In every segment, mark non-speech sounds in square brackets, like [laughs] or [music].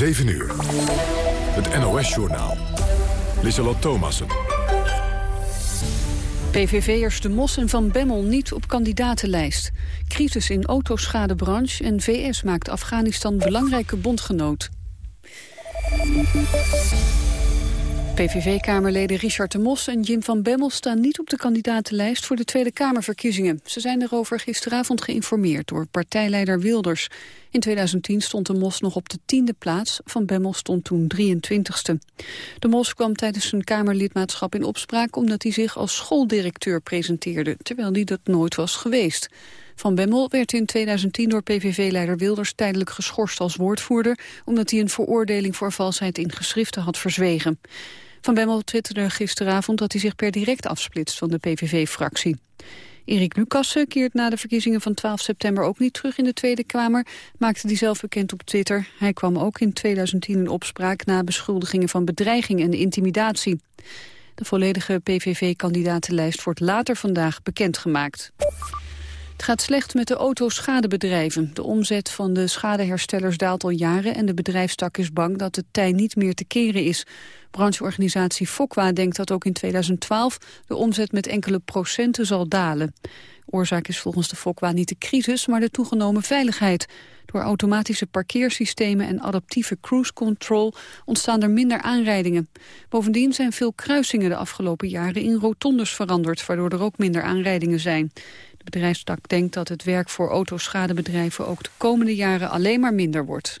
7 uur. Het NOS-journaal. Lissalot Thomassen. PVV'ers De Mos en Van Bemmel niet op kandidatenlijst. Crisis in autoschadebranche en VS maakt Afghanistan belangrijke bondgenoot. PVV-kamerleden Richard de Mos en Jim van Bemmel staan niet op de kandidatenlijst voor de Tweede Kamerverkiezingen. Ze zijn erover gisteravond geïnformeerd door partijleider Wilders. In 2010 stond de Mos nog op de tiende plaats, Van Bemmel stond toen 23ste. De Mos kwam tijdens zijn Kamerlidmaatschap in opspraak omdat hij zich als schooldirecteur presenteerde, terwijl hij dat nooit was geweest. Van Bemmel werd in 2010 door PVV-leider Wilders tijdelijk geschorst als woordvoerder... omdat hij een veroordeling voor valsheid in geschriften had verzwegen. Van Bemmel twitterde gisteravond dat hij zich per direct afsplitst van de PVV-fractie. Erik Lucassen keert na de verkiezingen van 12 september ook niet terug in de Tweede Kamer, maakte die zelf bekend op Twitter. Hij kwam ook in 2010 in opspraak na beschuldigingen van bedreiging en intimidatie. De volledige PVV-kandidatenlijst wordt later vandaag bekendgemaakt. Het gaat slecht met de autoschadebedrijven. De omzet van de schadeherstellers daalt al jaren... en de bedrijfstak is bang dat het tij niet meer te keren is. Brancheorganisatie Fokwa denkt dat ook in 2012... de omzet met enkele procenten zal dalen. Oorzaak is volgens de Fokwa niet de crisis, maar de toegenomen veiligheid. Door automatische parkeersystemen en adaptieve cruise control ontstaan er minder aanrijdingen. Bovendien zijn veel kruisingen de afgelopen jaren in rotondes veranderd, waardoor er ook minder aanrijdingen zijn. De bedrijfstak denkt dat het werk voor autoschadebedrijven ook de komende jaren alleen maar minder wordt.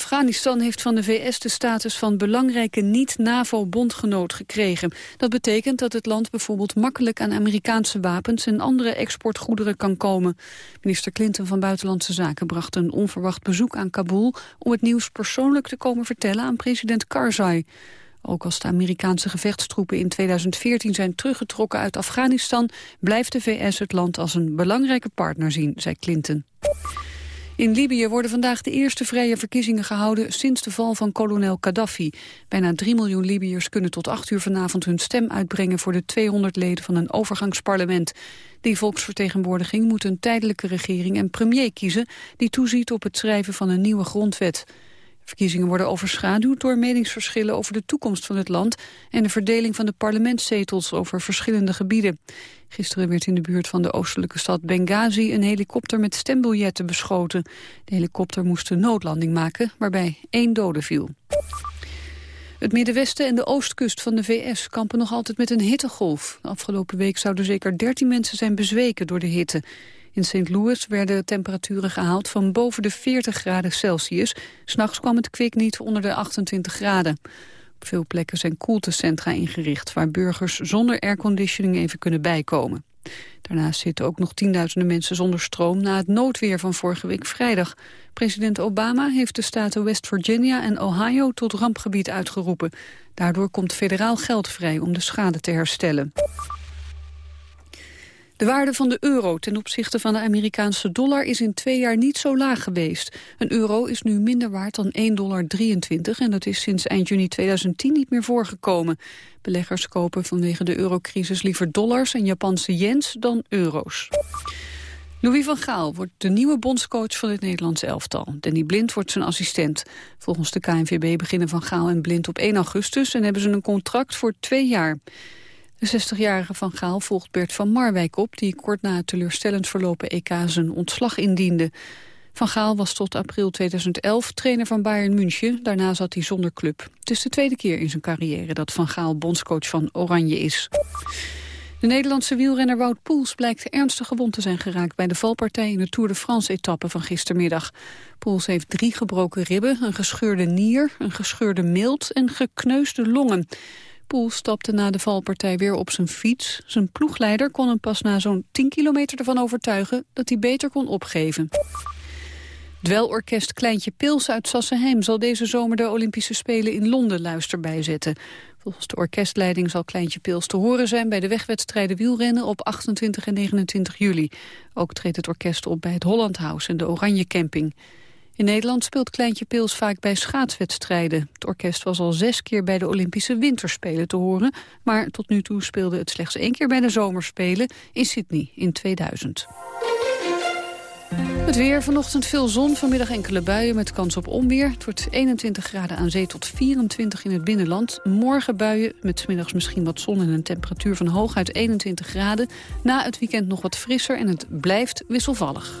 Afghanistan heeft van de VS de status van belangrijke niet-NAVO-bondgenoot gekregen. Dat betekent dat het land bijvoorbeeld makkelijk aan Amerikaanse wapens en andere exportgoederen kan komen. Minister Clinton van Buitenlandse Zaken bracht een onverwacht bezoek aan Kabul om het nieuws persoonlijk te komen vertellen aan president Karzai. Ook als de Amerikaanse gevechtstroepen in 2014 zijn teruggetrokken uit Afghanistan... blijft de VS het land als een belangrijke partner zien, zei Clinton. In Libië worden vandaag de eerste vrije verkiezingen gehouden sinds de val van kolonel Gaddafi. Bijna 3 miljoen Libiërs kunnen tot 8 uur vanavond hun stem uitbrengen voor de 200 leden van een overgangsparlement. Die volksvertegenwoordiging moet een tijdelijke regering en premier kiezen die toeziet op het schrijven van een nieuwe grondwet. Verkiezingen worden overschaduwd door meningsverschillen over de toekomst van het land en de verdeling van de parlementszetels over verschillende gebieden. Gisteren werd in de buurt van de oostelijke stad Benghazi een helikopter met stembiljetten beschoten. De helikopter moest een noodlanding maken, waarbij één dode viel. Het Middenwesten en de oostkust van de VS kampen nog altijd met een hittegolf. De afgelopen week zouden zeker 13 mensen zijn bezweken door de hitte. In St. Louis werden temperaturen gehaald van boven de 40 graden Celsius. S'nachts kwam het kwik niet onder de 28 graden. Op veel plekken zijn koeltecentra ingericht... waar burgers zonder airconditioning even kunnen bijkomen. Daarnaast zitten ook nog tienduizenden mensen zonder stroom... na het noodweer van vorige week vrijdag. President Obama heeft de staten West Virginia en Ohio... tot rampgebied uitgeroepen. Daardoor komt federaal geld vrij om de schade te herstellen. De waarde van de euro ten opzichte van de Amerikaanse dollar is in twee jaar niet zo laag geweest. Een euro is nu minder waard dan 1,23 dollar en dat is sinds eind juni 2010 niet meer voorgekomen. Beleggers kopen vanwege de eurocrisis liever dollars en Japanse yens dan euro's. Louis van Gaal wordt de nieuwe bondscoach van het Nederlandse elftal. Danny Blind wordt zijn assistent. Volgens de KNVB beginnen Van Gaal en Blind op 1 augustus... en hebben ze een contract voor twee jaar. De 60-jarige Van Gaal volgt Bert van Marwijk op... die kort na het teleurstellend verlopen EK zijn ontslag indiende. Van Gaal was tot april 2011 trainer van Bayern München. Daarna zat hij zonder club. Het is de tweede keer in zijn carrière dat Van Gaal bondscoach van Oranje is. De Nederlandse wielrenner Wout Poels blijkt ernstig gewond te zijn geraakt... bij de valpartij in de Tour de France-etappe van gistermiddag. Poels heeft drie gebroken ribben, een gescheurde nier, een gescheurde milt en gekneusde longen. Poel stapte na de valpartij weer op zijn fiets. Zijn ploegleider kon hem pas na zo'n 10 kilometer ervan overtuigen dat hij beter kon opgeven. Dwelorkest Kleintje Pils uit Sassenheim zal deze zomer de Olympische Spelen in Londen luister bijzetten. Volgens de orkestleiding zal Kleintje Pils te horen zijn bij de wegwedstrijden wielrennen op 28 en 29 juli. Ook treedt het orkest op bij het Holland House en de Oranje Camping. In Nederland speelt Kleintje Pils vaak bij schaatswedstrijden. Het orkest was al zes keer bij de Olympische Winterspelen te horen... maar tot nu toe speelde het slechts één keer bij de Zomerspelen in Sydney in 2000. Het weer, vanochtend veel zon, vanmiddag enkele buien met kans op onweer. Het wordt 21 graden aan zee tot 24 in het binnenland. Morgen buien met middags misschien wat zon en een temperatuur van hooguit 21 graden. Na het weekend nog wat frisser en het blijft wisselvallig.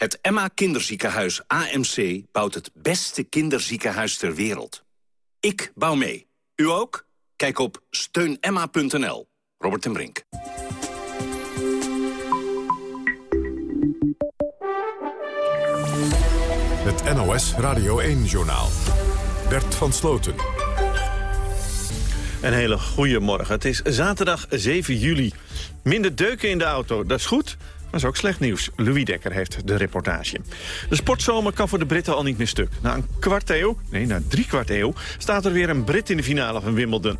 Het Emma Kinderziekenhuis AMC bouwt het beste kinderziekenhuis ter wereld. Ik bouw mee. U ook? Kijk op steunemma.nl. Robert en Brink. Het NOS Radio 1-journaal. Bert van Sloten. Een hele goede morgen. Het is zaterdag 7 juli. Minder deuken in de auto, dat is goed. Maar is ook slecht nieuws. Louis Dekker heeft de reportage. De sportzomer kan voor de Britten al niet meer stuk. Na een kwart eeuw, nee, na drie kwart eeuw... staat er weer een Brit in de finale van Wimbledon.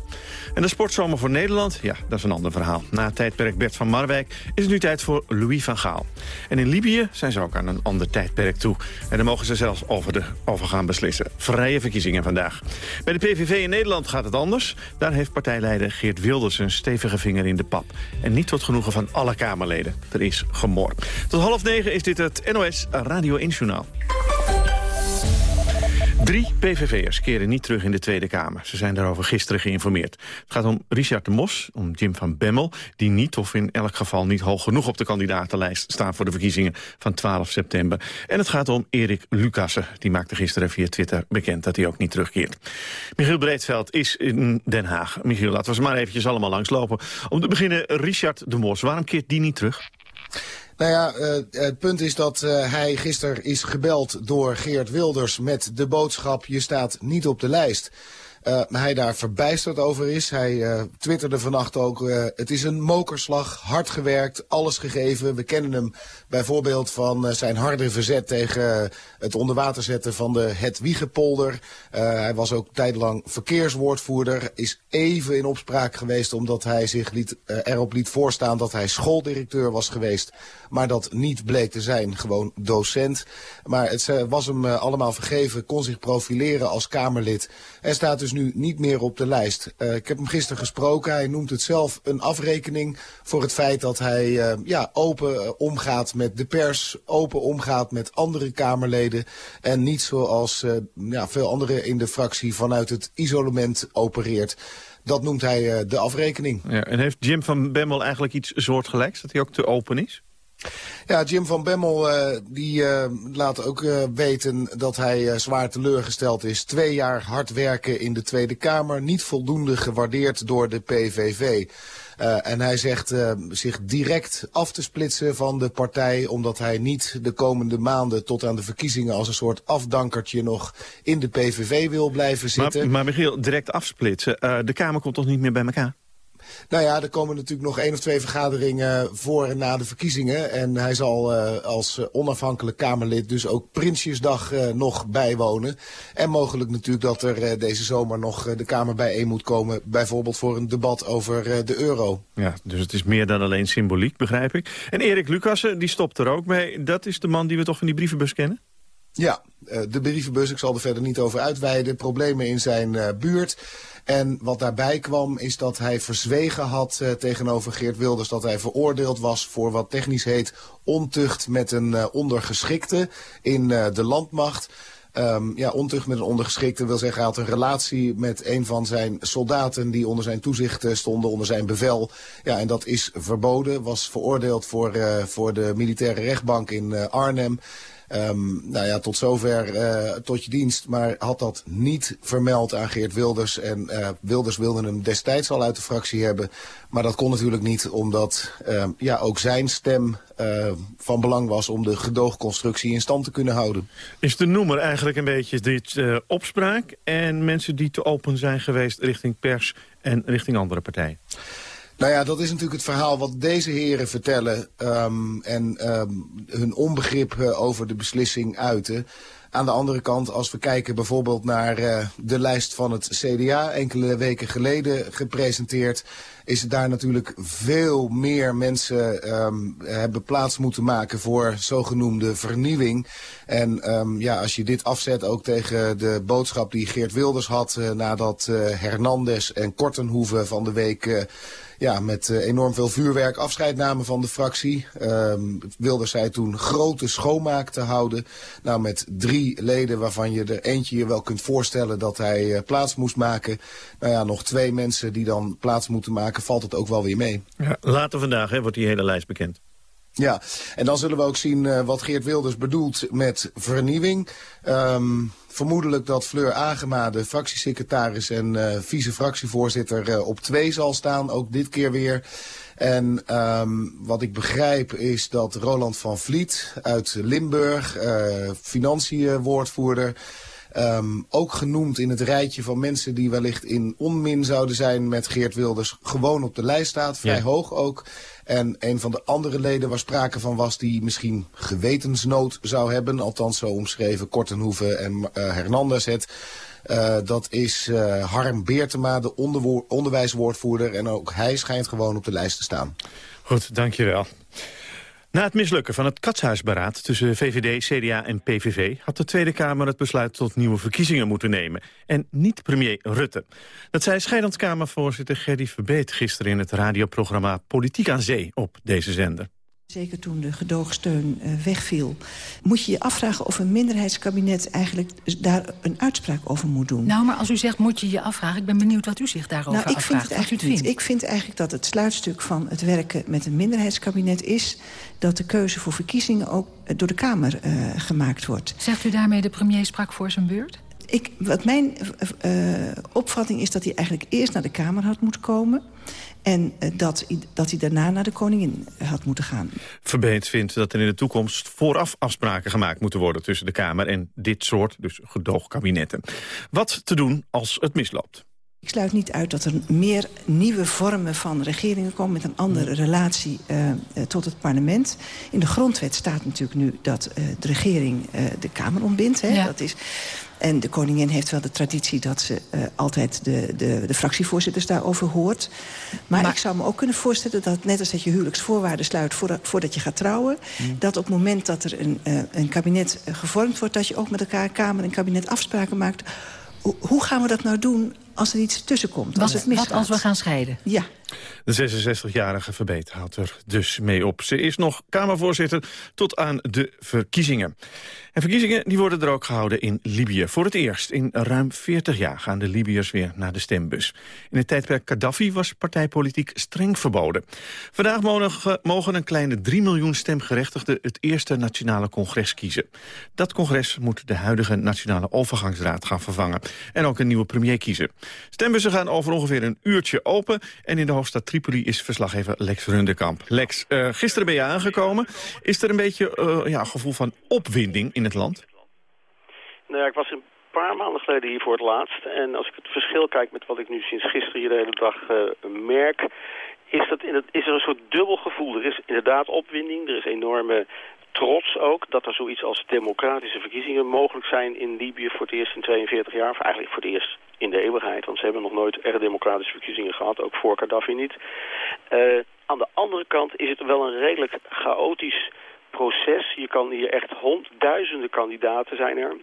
En de sportzomer voor Nederland, ja, dat is een ander verhaal. Na het tijdperk Bert van Marwijk is het nu tijd voor Louis van Gaal. En in Libië zijn ze ook aan een ander tijdperk toe. En daar mogen ze zelfs over, de, over gaan beslissen. Vrije verkiezingen vandaag. Bij de PVV in Nederland gaat het anders. Daar heeft partijleider Geert Wilders een stevige vinger in de pap. En niet tot genoegen van alle Kamerleden. Er is Tot half negen is dit het NOS Radio 1 Journaal. Drie PVV'ers keren niet terug in de Tweede Kamer. Ze zijn daarover gisteren geïnformeerd. Het gaat om Richard de Mos, om Jim van Bemmel... die niet of in elk geval niet hoog genoeg op de kandidatenlijst staan... voor de verkiezingen van 12 september. En het gaat om Erik Lucassen. Die maakte gisteren via Twitter bekend dat hij ook niet terugkeert. Michiel Breedveld is in Den Haag. Michiel, laten we ze maar eventjes allemaal langslopen. Om te beginnen, Richard de Mos. Waarom keert die niet terug? Nou ja, uh, het punt is dat uh, hij gisteren is gebeld door Geert Wilders met de boodschap... je staat niet op de lijst. Uh, hij daar verbijsterd over is. Hij uh, twitterde vannacht ook, uh, het is een mokerslag, hard gewerkt, alles gegeven. We kennen hem bijvoorbeeld van zijn harde verzet tegen het onderwater zetten van de Het Wiegepolder. hij was ook tijdelang verkeerswoordvoerder, is even in opspraak geweest omdat hij zich liet, erop liet voorstaan dat hij schooldirecteur was geweest. Maar dat niet bleek te zijn, gewoon docent. Maar het was hem allemaal vergeven, kon zich profileren als Kamerlid. En staat dus nu niet meer op de lijst. Uh, ik heb hem gisteren gesproken. Hij noemt het zelf een afrekening voor het feit dat hij uh, ja, open uh, omgaat met de pers, open omgaat met andere Kamerleden en niet zoals ja, veel anderen in de fractie vanuit het isolement opereert. Dat noemt hij de afrekening. Ja, en heeft Jim van Bemmel eigenlijk iets soortgelijks, dat hij ook te open is? Ja, Jim van Bemmel uh, die uh, laat ook uh, weten dat hij zwaar teleurgesteld is. Twee jaar hard werken in de Tweede Kamer, niet voldoende gewaardeerd door de PVV. en hij zegt zich direct af te splitsen van de partij... omdat hij niet de komende maanden tot aan de verkiezingen... als een soort afdankertje nog in de PVV wil blijven zitten. Maar, maar Michiel, direct afsplitsen. de Kamer komt toch niet meer bij elkaar? Nou ja, er komen natuurlijk nog één of twee vergaderingen voor en na de verkiezingen. En hij zal uh, als onafhankelijk Kamerlid dus ook Prinsjesdag uh, nog bijwonen. En mogelijk natuurlijk dat er uh, deze zomer nog de Kamer bijeen moet komen. Bijvoorbeeld voor een debat over de euro. Ja, dus het is meer dan alleen symboliek, begrijp ik. En Erik Lucassen, die stopt er ook mee. Dat is de man die we toch van die brievenbus kennen? Ja, de brievenbus, ik zal er verder niet over uitweiden. Problemen in zijn buurt. En wat daarbij kwam is dat hij verzwegen had uh, tegenover Geert Wilders... dat hij veroordeeld was voor wat technisch heet ontucht met een uh, ondergeschikte in uh, de landmacht... Um, ja, ontucht met een ondergeschikte wil zeggen... hij had een relatie met een van zijn soldaten... die onder zijn toezicht stonden, onder zijn bevel. Ja, en dat is verboden. Was veroordeeld voor, voor de militaire rechtbank in Arnhem. Um, nou ja, tot zover uh, tot je dienst. Maar had dat niet vermeld aan Geert Wilders. En uh, Wilders wilde hem destijds al uit de fractie hebben. Maar dat kon natuurlijk niet, omdat uh, ja, ook zijn stem uh, van belang was... om de gedoogconstructie in stand te kunnen houden. Is de noemer eigenlijk een beetje dit opspraak... en mensen die te open zijn geweest richting pers en richting andere partijen? Nou ja, dat is natuurlijk het verhaal wat deze heren vertellen... Um, en um, hun onbegrip uh, over de beslissing uiten. Aan de andere kant, als we kijken bijvoorbeeld naar uh, de lijst van het CDA... enkele weken geleden gepresenteerd is daar natuurlijk veel meer mensen um, hebben plaats moeten maken voor zogenoemde vernieuwing. En ja, als je dit afzet ook tegen de boodschap die Geert Wilders had... Uh, nadat uh, Hernandez en Kortenhoeven van de week... Ja, met uh, enorm veel vuurwerk afscheid namen van de fractie. Um, Wilders zei toen grote schoonmaak te houden. Nou, met drie leden waarvan je er eentje je wel kunt voorstellen dat hij uh, plaats moest maken. Nou ja, nog twee mensen die dan plaats moeten maken, valt het ook wel weer mee. Ja, later vandaag hè, wordt die hele lijst bekend. Ja, en dan zullen we ook zien uh, wat Geert Wilders bedoelt met vernieuwing. Um, vermoedelijk dat Fleur Agema, de fractiesecretaris en uh, vice-fractievoorzitter, uh, op twee zal staan, ook dit keer weer. En um, wat ik begrijp is dat Roland van Vliet uit Limburg, uh, financiënwoordvoerder... Um, ook genoemd in het rijtje van mensen die wellicht in onmin zouden zijn met Geert Wilders, gewoon op de lijst staat, vrij ja. hoog ook. En een van de andere leden waar sprake van was die misschien gewetensnood zou hebben. Althans zo omschreven Kortenhoeven en uh, Hernandez het. Uh, dat is uh, Harm Beertema, de onderwijswoordvoerder. En ook hij schijnt gewoon op de lijst te staan. Goed, dankjewel. Na het mislukken van het katshuisberaad tussen VVD, CDA en PVV... had de Tweede Kamer het besluit tot nieuwe verkiezingen moeten nemen. En niet premier Rutte. Dat zei scheidend Kamervoorzitter Gerdy Verbeet gisteren... in het radioprogramma Politiek aan Zee op deze zender. Zeker toen de gedoogsteun uh, wegviel. Moet je je afvragen of een minderheidskabinet eigenlijk daar een uitspraak over moet doen. Nou, maar als u zegt moet je je afvragen, ik ben benieuwd wat u zich daarover nou, ik afvraagt. Vind het eigenlijk niet. Ik vind eigenlijk dat het sluitstuk van het werken met een minderheidskabinet is... dat de keuze voor verkiezingen ook door de Kamer uh, gemaakt wordt. Zegt u daarmee de premier sprak voor zijn beurt? Ik, wat mijn uh, opvatting is dat hij eigenlijk eerst naar de Kamer had moeten komen... En uh, dat, dat hij daarna naar de koningin had moeten gaan. Verbeet vindt dat er in de toekomst vooraf afspraken gemaakt moeten worden... tussen de Kamer en dit soort, dus gedoogkabinetten. Wat te doen als het misloopt? Ik sluit niet uit dat er meer nieuwe vormen van regeringen komen... met een andere relatie uh, uh, tot het parlement. In de grondwet staat natuurlijk nu dat uh, de regering de Kamer ontbindt. Hè? Ja. Dat is... En de koningin heeft wel de traditie dat ze uh, altijd de, de, de fractievoorzitters daarover hoort. Maar, maar, ik zou me ook kunnen voorstellen dat net als dat je huwelijksvoorwaarden sluit voordat, voordat je gaat trouwen... Mm. dat op het moment dat er een, uh, een kabinet gevormd wordt... dat je ook met elkaar Kamer en kabinet afspraken maakt... Ho hoe gaan we dat nou doen als er iets tussenkomt? Wat, als het misgaat? wat als we gaan scheiden? Ja. De 66-jarige Verbeet houdt er dus mee op. Ze is nog Kamervoorzitter tot aan de verkiezingen. En verkiezingen die worden er ook gehouden in Libië. Voor het eerst in ruim 40 jaar gaan de Libiërs weer naar de stembus. In het tijdperk Gaddafi was partijpolitiek streng verboden. Vandaag mogen een kleine 3 miljoen stemgerechtigden het eerste nationale congres kiezen. Dat congres moet de huidige Nationale Overgangsraad gaan vervangen. En ook een nieuwe premier kiezen. Stembussen gaan over ongeveer een uurtje open. En in de hoofdstad Tripoli is verslaggever Lex Rundekamp. Lex, uh, gisteren ben je aangekomen. Is er een beetje uh, ja, gevoel van opwinding in het land? Nou ja, ik was een paar maanden geleden hier voor het laatst. En als ik het verschil kijk met wat ik nu sinds gisteren hier de hele dag uh, merk... Is, dat in het, is er een soort dubbel gevoel. Er is inderdaad opwinding, er is enorme trots ook dat er zoiets als democratische verkiezingen mogelijk zijn in Libië voor het eerst in 42 jaar. Of eigenlijk voor het eerst in de eeuwigheid, want ze hebben nog nooit echt democratische verkiezingen gehad, ook voor Gaddafi niet. Uh, aan de andere kant is het wel een redelijk chaotisch proces. Je kan hier echt honderdduizenden kandidaten zijn er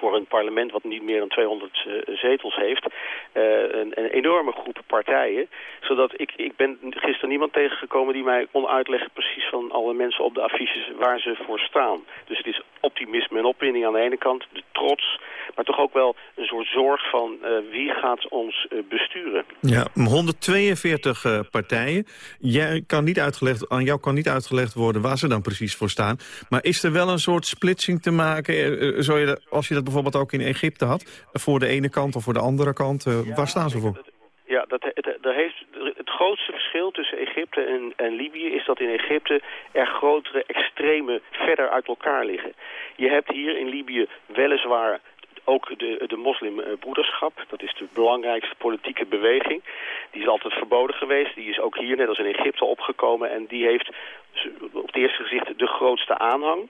voor een parlement wat niet meer dan 200 uh, zetels heeft. Uh, een, enorme groep partijen. Zodat ik, ik ben gisteren niemand tegengekomen die mij kon uitleggen precies van alle mensen op de affiches waar ze voor staan. Dus het is optimisme en opwinding aan de ene kant, de trots, maar toch ook wel een soort zorg van uh, wie gaat ons besturen. Ja, 142 partijen. Jij kan niet uitgelegd, aan jou kan niet uitgelegd worden waar ze dan precies voor staan. Maar is er wel een soort splitsing te maken? Zou je als je dat bijvoorbeeld ook in Egypte had? Voor de ene kant of voor de andere kant? Uh, ja, waar staan ze voor? Ja, dat, het, het, heeft, het grootste verschil tussen Egypte en, en Libië is dat in Egypte er grotere extremen verder uit elkaar liggen. Je hebt hier in Libië weliswaar ook de, de moslimbroederschap, dat is de belangrijkste politieke beweging. Die is altijd verboden geweest. Die is ook hier, net als in Egypte, opgekomen. En die heeft op het eerste gezicht de grootste aanhang.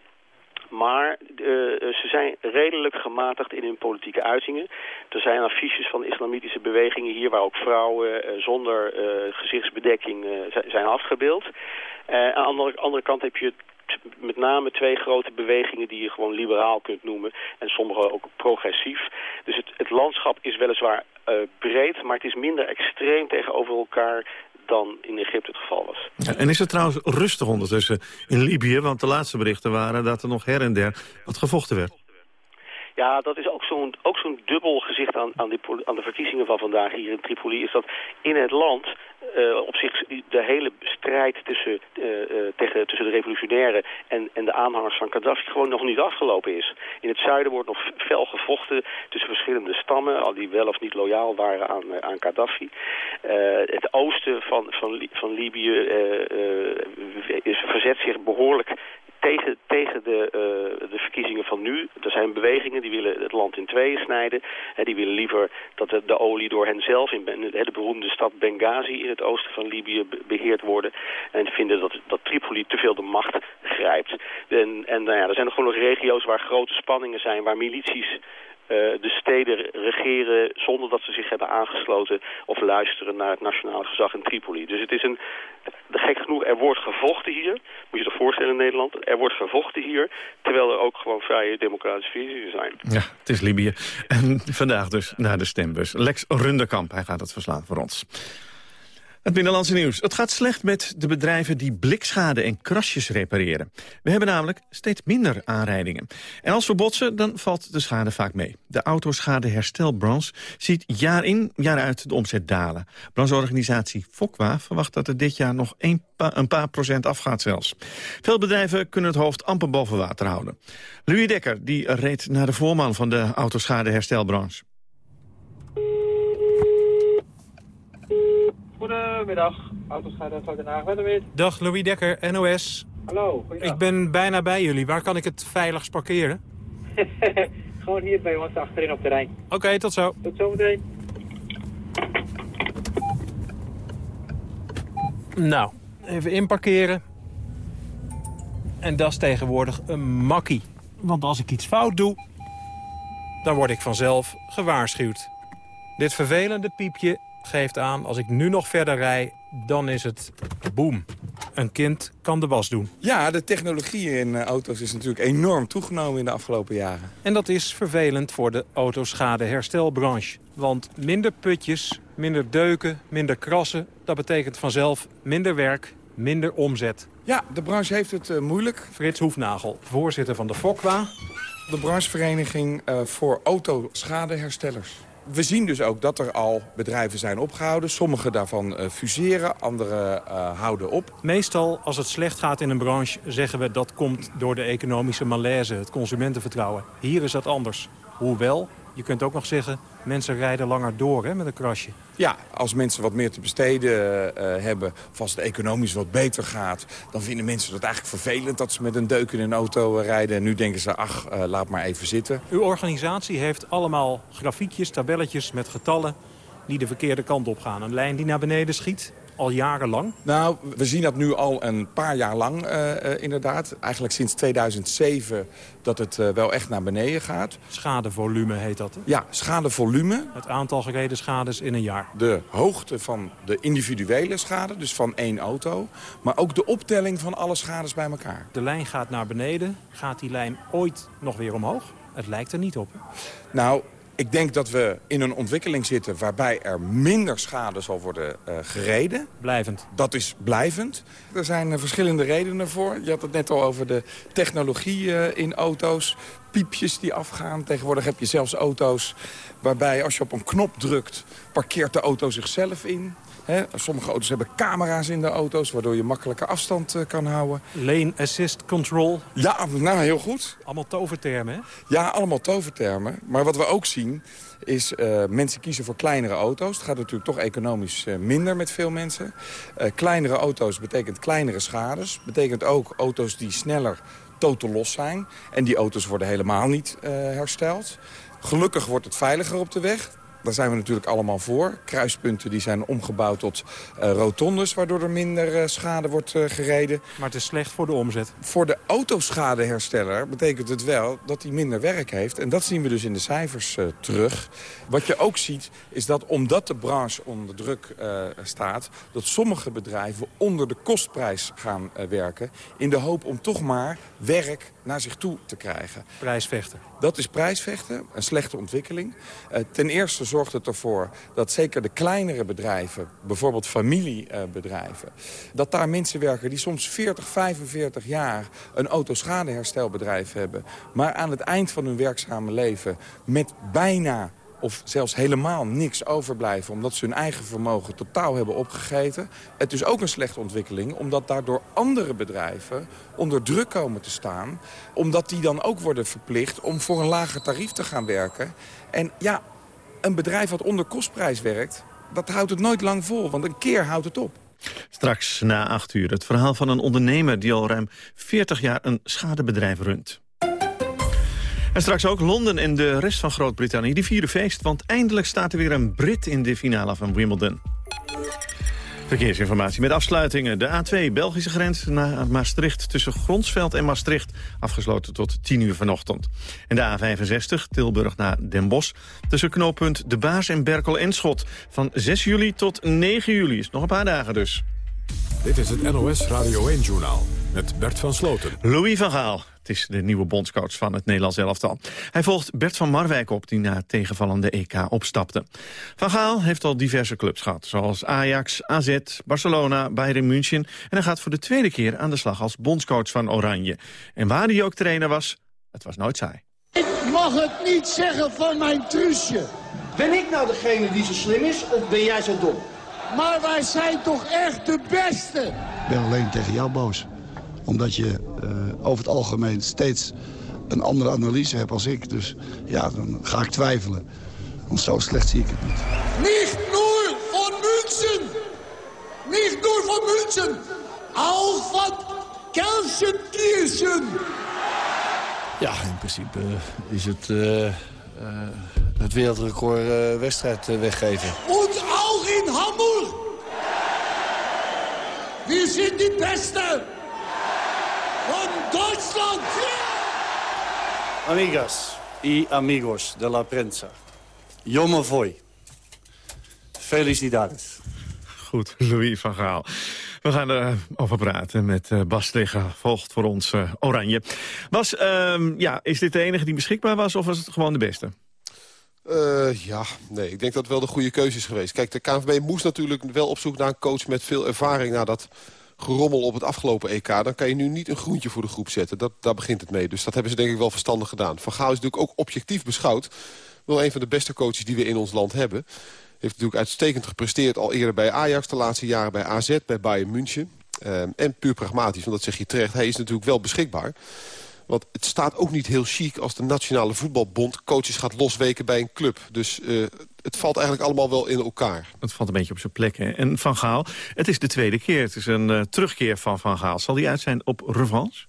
Maar uh, ze zijn redelijk gematigd in hun politieke uitingen. Er zijn affiches van islamitische bewegingen hier... waar ook vrouwen uh, zonder gezichtsbedekking zijn afgebeeld. aan de andere, kant heb je met name twee grote bewegingen die je gewoon liberaal kunt noemen. En sommige ook progressief. Dus het, het landschap is weliswaar breed, maar het is minder extreem tegenover elkaar dan in Egypte het geval was. En is het trouwens rustig ondertussen in Libië? Want de laatste berichten waren dat er nog her en der wat gevochten werd. Ja, dat is ook zo'n zo'n dubbel gezicht aan, aan, die, aan de verkiezingen van vandaag hier in Tripoli. Is dat in het land uh, op zich de hele strijd tussen, uh, uh, tegen, tussen de revolutionairen en, en de aanhangers van Gaddafi gewoon nog niet afgelopen is. In het zuiden wordt nog fel gevochten tussen verschillende stammen, al die wel of niet loyaal waren aan, aan Gaddafi. het oosten van, van, van Libië verzet zich behoorlijk tegen, tegen de, uh, de verkiezingen van nu. Er zijn bewegingen die willen het land in tweeën snijden. Hè, die willen liever dat de, olie door hen zelf in de beroemde stad Benghazi in het oosten van Libië beheerd worden. En vinden dat, dat Tripoli te veel de macht grijpt. En, en nou ja, er zijn er gewoon nog regio's waar grote spanningen zijn, waar milities de steden regeren zonder dat ze zich hebben aangesloten of luisteren naar het nationale gezag in Tripoli. Dus het is een, gek genoeg, er wordt gevochten hier, moet je je voorstellen in Nederland, er wordt gevochten hier, terwijl er ook gewoon vrije democratische verkiezingen zijn. Ja, het is Libië. En vandaag dus naar de stembus. Lex Runderkamp, hij gaat het verslaan voor ons. Het Binnenlandse nieuws. Het gaat slecht met de bedrijven die blikschade en krasjes repareren. We hebben namelijk steeds minder aanrijdingen. En als we botsen, dan valt de schade vaak mee. De autoschadeherstelbranche ziet jaar in, jaar uit de omzet dalen. Brancheorganisatie Fokwa verwacht dat er dit jaar nog een, een paar procent afgaat zelfs. Veel bedrijven kunnen het hoofd amper boven water houden. Louis Dekker die reed naar de voorman van de autoschadeherstelbranche. Goedemiddag, Autoschade van Den Haag. Met Dag, Louis Dekker, NOS. Hallo, Ik ben bijna bij jullie. Waar kan ik het veiligst parkeren? [laughs] Gewoon hier bij ons achterin op de Rijn. Oké, tot zo. Tot zometeen. Nou, even inparkeren. En dat is tegenwoordig een makkie. Want als ik iets fout doe, dan word ik vanzelf gewaarschuwd. Dit vervelende piepje geeft aan, als ik nu nog verder rij, dan is het boom. Een kind kan de was doen. Ja, de technologie in eh, auto's is natuurlijk enorm toegenomen in de afgelopen jaren. En dat is vervelend voor de autoschadeherstelbranche. Want minder putjes, minder deuken, minder krassen... dat betekent vanzelf minder werk, minder omzet. Ja, de branche heeft het uh, moeilijk. Frits Hoefnagel, voorzitter van de FOCWA. De branchevereniging uh, voor autoschadeherstellers. We zien dus ook dat er al bedrijven zijn opgehouden. Sommige daarvan uh, fuseren, andere uh, houden op. Meestal als het slecht gaat in een branche zeggen we dat komt door de economische malaise, het consumentenvertrouwen. Hier is dat anders. Hoewel, je kunt ook nog zeggen, mensen rijden langer door hè, met een krasje. Ja, als mensen wat meer te besteden uh, hebben... of als het economisch wat beter gaat... dan vinden mensen het eigenlijk vervelend dat ze met een deuk in een auto rijden. En nu denken ze, ach, uh, laat maar even zitten. Uw organisatie heeft allemaal grafiekjes, tabelletjes met getallen... die de verkeerde kant op gaan. Een lijn die naar beneden schiet al jarenlang? Nou, we zien dat nu al een paar jaar lang uh, uh, inderdaad. Eigenlijk sinds 2007 dat het uh, wel echt naar beneden gaat. Schadevolume heet dat, hè? Ja, schadevolume. Het aantal gereden schades in een jaar. De hoogte van de individuele schade, dus van één auto. Maar ook de optelling van alle schades bij elkaar. De lijn gaat naar beneden. Gaat die lijn ooit nog weer omhoog? Het lijkt er niet op. Nou, ik denk dat we in een ontwikkeling zitten waarbij er minder schade zal worden uh, gereden. Blijvend. Dat is blijvend. Er zijn uh, verschillende redenen voor. Je had het net al over de technologie uh, in auto's. Piepjes die afgaan. Tegenwoordig heb je zelfs auto's waarbij als je op een knop drukt... parkeert de auto zichzelf in. He, sommige auto's hebben camera's in de auto's... waardoor je makkelijker afstand uh, kan houden. Lane assist control. Ja, nou, heel goed. Allemaal tovertermen, hè? Ja, allemaal tovertermen. Maar wat we ook zien is uh, mensen kiezen voor kleinere auto's. Het gaat natuurlijk toch economisch uh, minder met veel mensen. kleinere auto's betekent kleinere schades. Betekent ook auto's die sneller totaal los zijn. En die auto's worden helemaal niet hersteld. Gelukkig wordt het veiliger op de weg. Daar zijn we natuurlijk allemaal voor. Kruispunten die zijn omgebouwd tot uh, rotondes... waardoor er minder uh, schade wordt uh, gereden. Maar het is slecht voor de omzet. Voor de autoschadehersteller betekent het wel dat hij minder werk heeft. En dat zien we dus in de cijfers terug. Wat je ook ziet is dat omdat de branche onder druk staat... dat sommige bedrijven onder de kostprijs gaan werken... in de hoop om toch maar werk naar zich toe te krijgen. Prijsvechten. Dat is prijsvechten, een slechte ontwikkeling. ten eerste zorgt het ervoor dat zeker de kleinere bedrijven... bijvoorbeeld familiebedrijven... dat daar mensen werken die soms 40, 45 jaar... een autoschadeherstelbedrijf hebben... maar aan het eind van hun werkzame leven met bijna of zelfs helemaal niks overblijven... omdat ze hun eigen vermogen totaal hebben opgegeten. Het is ook een slechte ontwikkeling... omdat daardoor andere bedrijven onder druk komen te staan... omdat die dan ook worden verplicht om voor een lager tarief te gaan werken. En ja, een bedrijf wat onder kostprijs werkt, dat houdt het nooit lang vol. Want een keer houdt het op. Straks na acht uur het verhaal van een ondernemer die al ruim 40 jaar een schadebedrijf runt. En straks ook Londen en de rest van Groot-Brittannië. Die vieren feest, want eindelijk staat er weer een Brit in de finale van Wimbledon. Verkeersinformatie met afsluitingen. De A2 Belgische grens naar Maastricht tussen Gronsveld en Maastricht... afgesloten tot 10 uur vanochtend. En de A65 Tilburg naar Den Bosch tussen knooppunt De Baas en Berkel en Schot... van 6 juli tot 9 juli. Is nog een paar dagen dus. Dit is het NOS Radio 1-journaal met Bert van Sloten. Louis van Gaal. Het is de nieuwe bondscoach van het Nederlands elftal. Hij volgt Bert van Marwijk op, die na tegenvallende EK opstapte. Van Gaal heeft al diverse clubs gehad, zoals Ajax, AZ, Barcelona, Bayern München. En hij gaat voor de tweede keer aan de slag als bondscoach van Oranje. En waar hij ook trainer was, het was nooit saai. Ik mag het niet zeggen van mijn truusje. Ben ik nou degene die zo slim is, of ben jij zo dom? Maar wij zijn toch echt de beste? Ik ben alleen tegen jou boos omdat je uh, over het algemeen steeds een andere analyse hebt als ik. Dus ja, dan ga ik twijfelen. Want zo slecht zie ik het niet. Niet nur van München! Niet nur van München! Al van Kelsenkirchen! Ja, in principe is het uh, uh, het wereldrecord uh, wedstrijd weggeven. Und auch in Hamburg! Wir sind die Beste! Van Duitsland. Amigas y amigos de la prensa. Yo me voy. Felicidades. Goed, Louis van Gaal. We gaan erover praten met uh, Bas Ligger, volgt voor ons uh, Oranje. Bas, uh, ja, is dit de enige die beschikbaar was of was het gewoon de beste? Uh, ja, nee, ik denk dat het wel de goede keuze is geweest. Kijk, de KNVB moest natuurlijk wel op zoek naar een coach met veel ervaring... nadat gerommel op het afgelopen EK... dan kan je nu niet een groentje voor de groep zetten. Dat, daar begint het mee. Dus dat hebben ze denk ik wel verstandig gedaan. Van Gaal is natuurlijk ook objectief beschouwd... wel een van de beste coaches die we in ons land hebben. Heeft natuurlijk uitstekend gepresteerd al eerder bij Ajax... de laatste jaren bij AZ, bij Bayern München. Uh, en puur pragmatisch, want dat zeg je terecht. Hij is natuurlijk wel beschikbaar. Want het staat ook niet heel chic als de Nationale Voetbalbond... coaches gaat losweken bij een club. Dus uh, het valt eigenlijk allemaal wel in elkaar. Het valt een beetje op zijn plek. Hè? En Van Gaal, het is de tweede keer. Het is een uh, terugkeer van Van Gaal. Zal die uit zijn op revanche?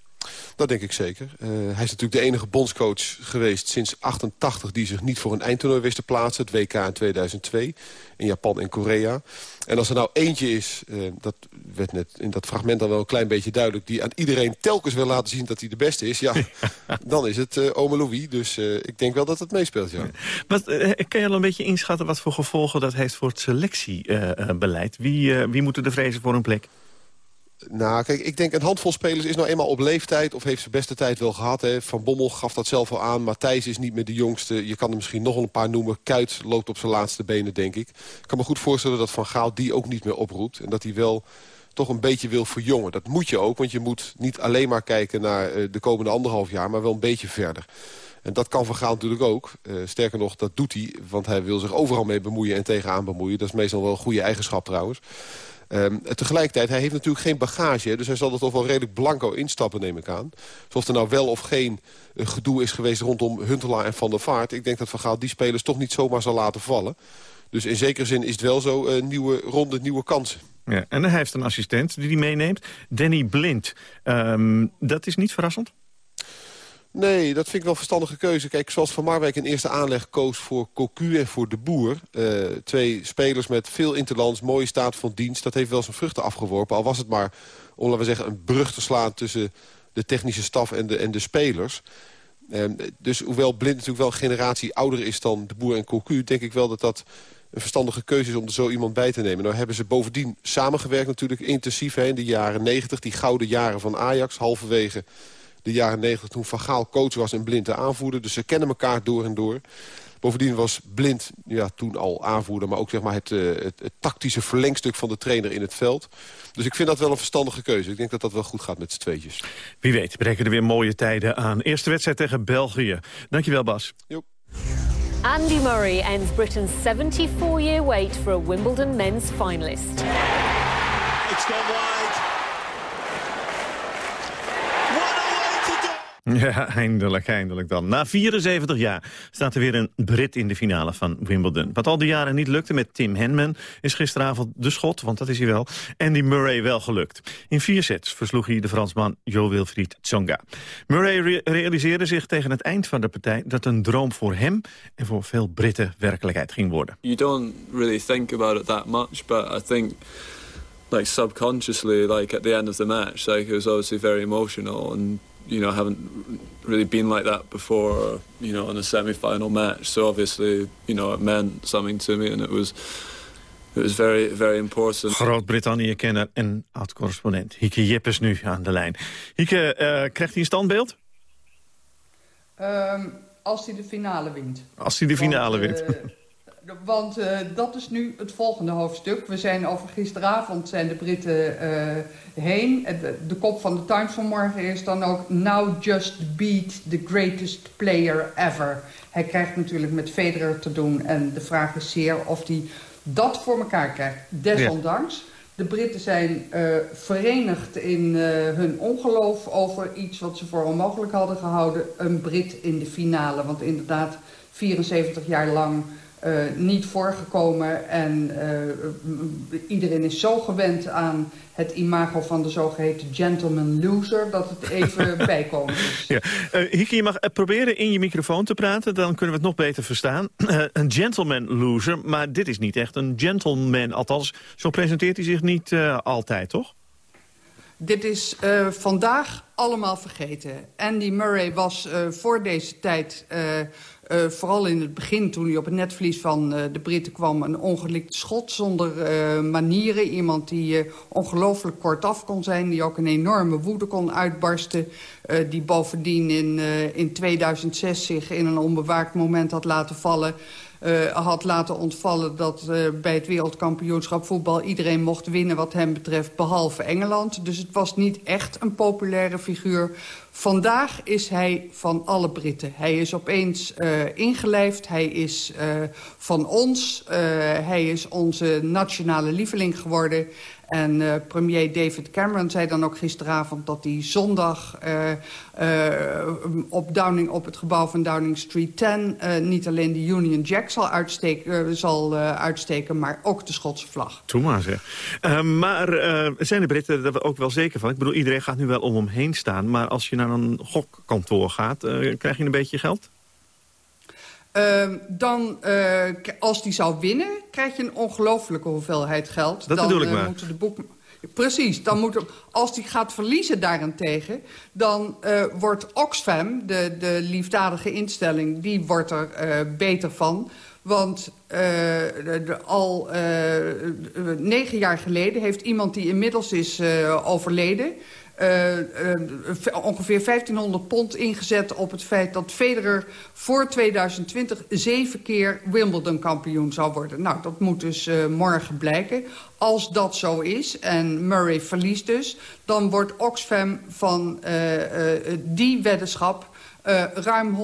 Dat denk ik zeker. Uh, hij is natuurlijk de enige bondscoach geweest sinds 88... die zich niet voor een eindtoernooi wist te plaatsen. Het WK in 2002 in Japan en Korea. En als er nou eentje is, uh, dat werd net in dat fragment dan wel een klein beetje duidelijk... die aan iedereen telkens wil laten zien dat hij de beste is... ja, [laughs] dan is het uh, Ome Louis. Dus ik denk wel dat het meespeelt, ja. Wat, kan je al een beetje inschatten wat voor gevolgen dat heeft voor het selectiebeleid? wie, wie moeten er vrezen voor een plek? Nou, kijk, ik denk een handvol spelers is nou eenmaal op leeftijd... of heeft zijn beste tijd wel gehad. Hè. Van Bommel gaf dat zelf al aan. Matthijs is niet meer de jongste. Je kan er misschien nog een paar noemen. Kuit loopt op zijn laatste benen, denk ik. Ik kan me goed voorstellen dat Van Gaal die ook niet meer oproept. En dat hij wel toch een beetje wil verjongen. Dat moet je ook, want je moet niet alleen maar kijken naar eh, de komende anderhalf jaar... maar wel een beetje verder. En dat kan Van Gaal natuurlijk ook. Uh, sterker nog, dat doet hij, want hij wil zich overal mee bemoeien en tegenaan bemoeien. Dat is meestal wel een goede eigenschap trouwens. Um, tegelijkertijd, hij heeft natuurlijk geen bagage. Dus hij zal er toch wel redelijk blanco instappen, neem ik aan. Zoals er nou wel of geen uh, gedoe is geweest rondom Huntelaar en Van der Vaart. Ik denk dat Van Gaal die spelers toch niet zomaar zal laten vallen. Dus in zekere zin is het wel zo uh, nieuwe ronde, nieuwe kansen. Ja, en hij heeft een assistent die hij meeneemt. Danny Blind. Um, dat is niet verrassend? Nee, dat vind ik wel een verstandige keuze. Kijk, zoals Van Marwijk in eerste aanleg koos voor Cocu en voor De Boer. Uh, twee spelers met veel interlands, mooie staat van dienst. Dat heeft wel zijn vruchten afgeworpen. Al was het maar, om laten we zeggen, een brug te slaan... tussen de technische staf en de, en de spelers. Uh, dus hoewel Blind natuurlijk wel een generatie ouder is dan De Boer en Cocu... denk ik wel dat dat een verstandige keuze is om er zo iemand bij te nemen. Nou hebben ze bovendien samengewerkt natuurlijk intensief in de jaren 90. Die gouden jaren van Ajax, halverwege de jaren 90 toen Van Gaal coach was en Blind de aanvoerder. Dus ze kennen elkaar door en door. Bovendien was Blind ja, toen al aanvoerder... maar ook zeg maar, het, uh, het, het, tactische verlengstuk van de trainer in het veld. Dus ik vind dat wel een verstandige keuze. Ik denk dat dat wel goed gaat met z'n tweetjes. Wie weet breken er weer mooie tijden aan. Eerste wedstrijd tegen België. Dankjewel, Bas. Jo. Andy Murray ends Britain's 74-year wait for a Wimbledon men's finalist. It's gone wide. [laughs] Ja, eindelijk, eindelijk dan. Na 74 jaar staat er weer een Brit in de finale van Wimbledon. Wat al die jaren niet lukte met Tim Henman is gisteravond de schot, want dat is hij wel, Andy Murray wel gelukt. In vier sets versloeg hij de Fransman Jo Wilfried Tsonga. Murray re realiseerde zich tegen het eind van de partij dat een droom voor hem en voor veel Britten werkelijkheid ging worden. You don't really think about it that much, but I think like subconsciously like at the end of the match like it was obviously very emotional and you know, I haven't really been like that before, you know, in a semi-final match. So obviously, you know, it meant something to me and it was... It was very, very important. Groot-Brittannië-kenner en oud-correspondent. Hieke Jippes nu aan de lijn. Hieke, uh, krijgt hij een standbeeld? Um, als hij de finale wint. Als hij de finale Want, wint. Uh, want uh, dat is nu het volgende hoofdstuk. We zijn over gisteravond zijn de Britten uh, heen. De, kop van de Times van morgen is dan ook... Now just beat the greatest player ever. Hij krijgt natuurlijk met Federer te doen. En de vraag is zeer of hij dat voor elkaar krijgt. Desondanks... De Britten zijn uh, verenigd in hun ongeloof over iets wat ze voor onmogelijk hadden gehouden. Een Brit in de finale. Want inderdaad, 74 jaar lang... Uh, niet voorgekomen. En uh, iedereen is zo gewend aan het imago van de zogeheten gentleman loser... dat het even [laughs] bijkomen is. Ja. Uh, Hieke, je mag proberen in je microfoon te praten. Dan kunnen we het nog beter verstaan. [clears throat] een gentleman loser, maar dit is niet echt een gentleman. Althans, zo presenteert hij zich niet altijd, toch? Dit is uh, vandaag allemaal vergeten. Andy Murray was uh, voor deze tijd, uh, vooral in het begin... toen hij op het netvlies van de Britten kwam... een ongelikte schot zonder manieren. Iemand die ongelooflijk kortaf kon zijn. Die ook een enorme woede kon uitbarsten. die bovendien in, in 2006 zich in een onbewaakt moment had laten vallen... Had laten ontvallen dat bij het wereldkampioenschap voetbal... iedereen mocht winnen wat hem betreft, behalve Engeland. Dus het was niet echt een populaire figuur. Vandaag is hij van alle Britten. Hij is opeens uh, ingelijfd, hij is van ons. hij is onze nationale lieveling geworden... En premier David Cameron zei dan ook gisteravond dat hij zondag op, Downing, op het gebouw van Downing Street 10 niet alleen de Union Jack zal, uitsteken, zal uitsteken, maar ook de Schotse vlag. Toen maar zeg. maar zijn de Britten er ook wel zeker van? Ik bedoel, iedereen gaat nu wel om hem heen staan, maar als je naar een gokkantoor gaat, krijg je een beetje geld? Uh, dan, uh, als die zou winnen, krijg je een ongelofelijke hoeveelheid geld. Dat dan, bedoel ik uh, maar. Moeten de boek... Precies, dan moet er, als die gaat verliezen daarentegen... dan uh, wordt Oxfam, de, de liefdadige instelling, die wordt er uh, beter van... Want uh, de, de, al negen jaar geleden heeft iemand die inmiddels is overleden... Uh, ongeveer 1500 pond ingezet op het feit dat Federer voor 2020 zeven keer Wimbledon kampioen zou worden. Nou, dat moet dus uh, morgen blijken. Als dat zo is en Murray verliest dus, dan wordt Oxfam van die weddenschap Uh, ruim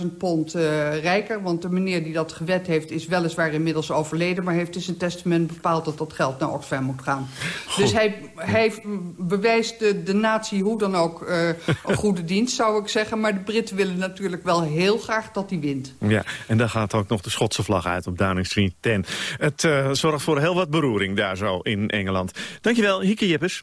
100.000 pond uh, rijker. Want de meneer die dat gewet heeft is weliswaar inmiddels overleden... maar heeft in zijn testament bepaald dat dat geld naar Oxfam moet gaan. Goed. Dus hij, hij bewijst de, de natie hoe dan ook uh, een goede [laughs] dienst, zou ik zeggen. Maar de Britten willen natuurlijk wel heel graag dat hij wint. Ja, en daar gaat ook nog de Schotse vlag uit op Downing Street 10. Het zorgt voor heel wat beroering daar zo in Engeland. Dankjewel, Hieke Jippes.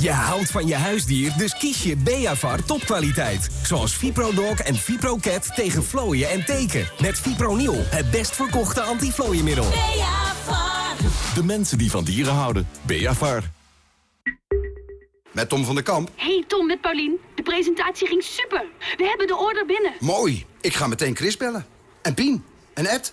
Je houdt van je huisdier, dus kies je Beavar topkwaliteit. Zoals ViproDog en ViproCat tegen vlooien en teken. Met Fipronil, het best verkochte antiflooienmiddel. Beavar. De mensen die van dieren houden. Beavar. Met Tom van der Kamp. Hey Tom, met Paulien. De presentatie ging super. We hebben de order binnen. Mooi. Ik ga meteen Chris bellen. En Pien. En Ed.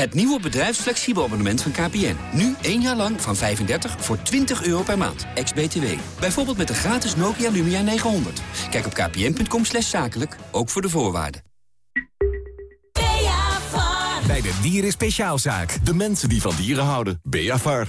Het nieuwe bedrijfsflexibel abonnement van KPN. Nu één jaar lang van 35 voor 20 euro per maand. Ex-BTW. Bijvoorbeeld met de gratis Nokia Lumia 900. Kijk op kpn.com slash zakelijk, ook voor de voorwaarden. Bij de Dieren Speciaalzaak. De mensen die van dieren houden. Beavar.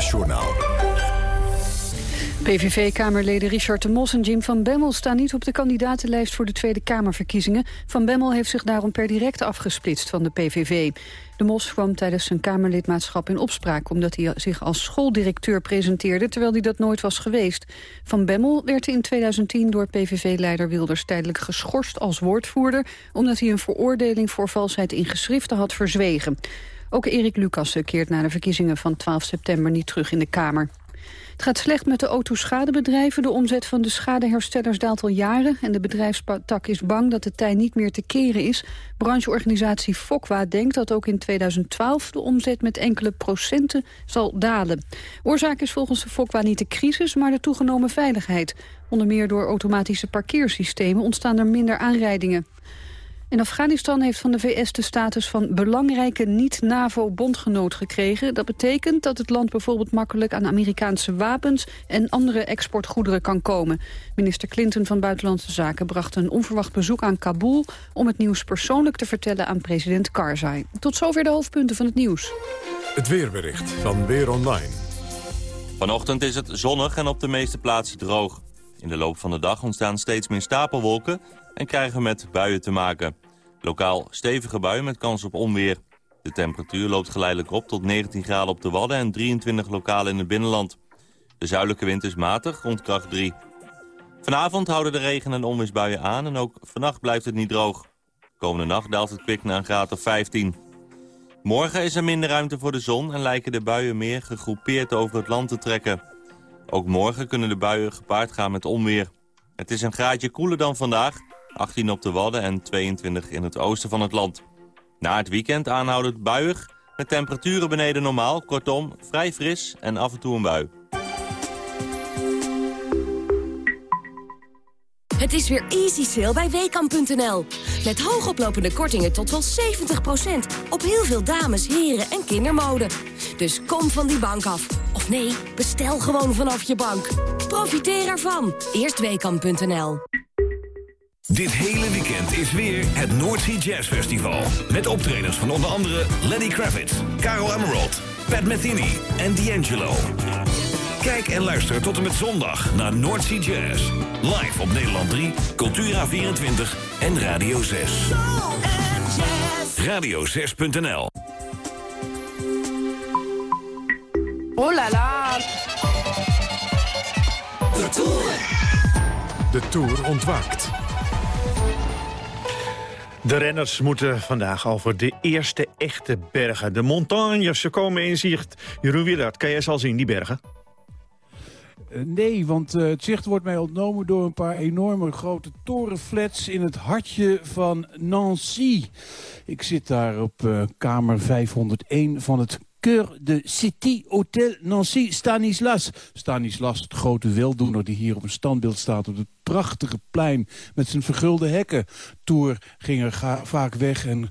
NOS-journaal. PVV-kamerleden Richard de Mos en Jim van Bemmel staan niet op de kandidatenlijst voor de Tweede Kamerverkiezingen. Van Bemmel heeft zich daarom per direct afgesplitst van de PVV. De Mos kwam tijdens zijn Kamerlidmaatschap in opspraak... omdat hij zich als schooldirecteur presenteerde, terwijl hij dat nooit was geweest. Van Bemmel werd in 2010 door PVV-leider Wilders tijdelijk geschorst als woordvoerder... omdat hij een veroordeling voor valsheid in geschriften had verzwegen. Ook Erik Lucassen keert na de verkiezingen van 12 september niet terug in de Kamer. Het gaat slecht met de autoschadebedrijven. De omzet van de schadeherstellers daalt al jaren... en de bedrijfstak is bang dat de tij niet meer te keren is. Brancheorganisatie Fokwa denkt dat ook in 2012... de omzet met enkele procenten zal dalen. Oorzaak is volgens de Fokwa niet de crisis, maar de toegenomen veiligheid. Onder meer door automatische parkeersystemen ontstaan er minder aanrijdingen. In Afghanistan heeft van de VS de status van belangrijke niet-NAVO-bondgenoot gekregen. Dat betekent dat het land bijvoorbeeld makkelijk aan Amerikaanse wapens en andere exportgoederen kan komen. Minister Clinton van Buitenlandse Zaken bracht een onverwacht bezoek aan Kabul om het nieuws persoonlijk te vertellen aan president Karzai. Tot zover de hoofdpunten van het nieuws. Het weerbericht van Weer Online. Vanochtend is het zonnig en op de meeste plaatsen droog. In de loop van de dag ontstaan steeds meer stapelwolken en krijgen met buien te maken. Lokaal stevige buien met kans op onweer. De temperatuur loopt geleidelijk op tot 19 graden op de Wadden en 23 lokaal in het binnenland. De zuidelijke wind is matig, rond kracht 3. Vanavond houden de regen- en onweersbuien aan en ook vannacht blijft het niet droog. Komende nacht daalt het kwik naar een graad of 15. Morgen is er minder ruimte voor de zon en lijken de buien meer gegroepeerd over het land te trekken. Ook morgen kunnen de buien gepaard gaan met onweer. Het is een graadje koeler dan vandaag, 18 op de Wadden en 22 in het oosten van het land. Na het weekend aanhoudend buiig, met temperaturen beneden normaal, kortom vrij fris en af en toe een bui. Het is weer easy sale bij WKAM.nl. Met hoogoplopende kortingen tot wel 70%. Op heel veel dames, heren en kindermode. Dus kom van die bank af. Of nee, bestel gewoon vanaf je bank. Profiteer ervan. Eerst WKAM.nl. Dit hele weekend is weer het Noordsea Jazz Festival. Met optredens van onder andere Lenny Kravitz, Caro Emerald, Pat Metheny en D'Angelo. Kijk en luister tot en met zondag naar Noordsea Jazz. Live op Nederland 3, Cultura24 en Radio 6. Radio6.nl Oh la la. De Tour. De Tour ontwaakt. De renners moeten vandaag over de eerste echte bergen. De montagnes, ze komen in zicht. Jeroen Willard, kan jij ze al zien, die bergen? Uh, nee, want uh, het zicht wordt mij ontnomen door een paar enorme grote torenflats in het hartje van Nancy. Ik zit daar op uh, kamer 501 van het Cœur de City Hotel Nancy Stanislas. Stanislas, het grote weldoener die hier op een standbeeld staat... op het prachtige plein met zijn vergulde hekken. Tour ging er vaak weg en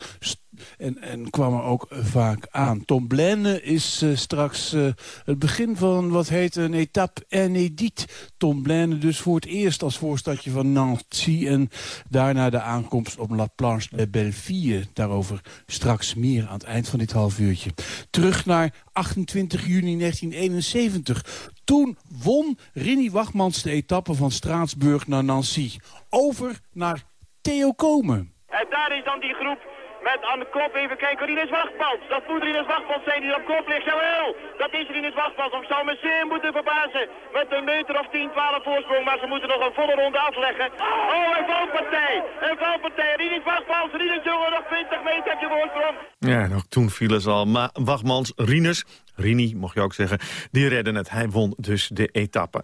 en, en kwam er ook vaak aan. Tomblaine is uh, straks uh, het begin van wat heet een etappe inédite. Tomblaine dus voor het eerst als voorstadje van Nancy... en daarna de aankomst op La Planche de Belleville. Daarover straks meer aan het eind van dit half uurtje. Terug naar 28 juni 1971. Toen won Rini Wachmans de etappe van Straatsburg naar Nancy. Over naar Theo Komen. En daar is dan die groep met aan de kop even kijken, Rinus Wachtpals. Dat moet Rinus Wachtpals zijn die op kop ligt. Jawel, dat is Rinus Wachtpals. Ik zou me zeer moeten verbazen met een meter of 10, 12 voorsprong. Maar ze moeten nog een volle ronde afleggen. Oh, een valpartij. Een valpartij. Rinus Wachtpals, Rinus jongen, nog 20 meter heb je voorsprong. Ja, ook toen vielen ze al. Maar Wachtmans, Rinus, Rini, mocht je ook zeggen, die redden het. Hij won dus de etappe.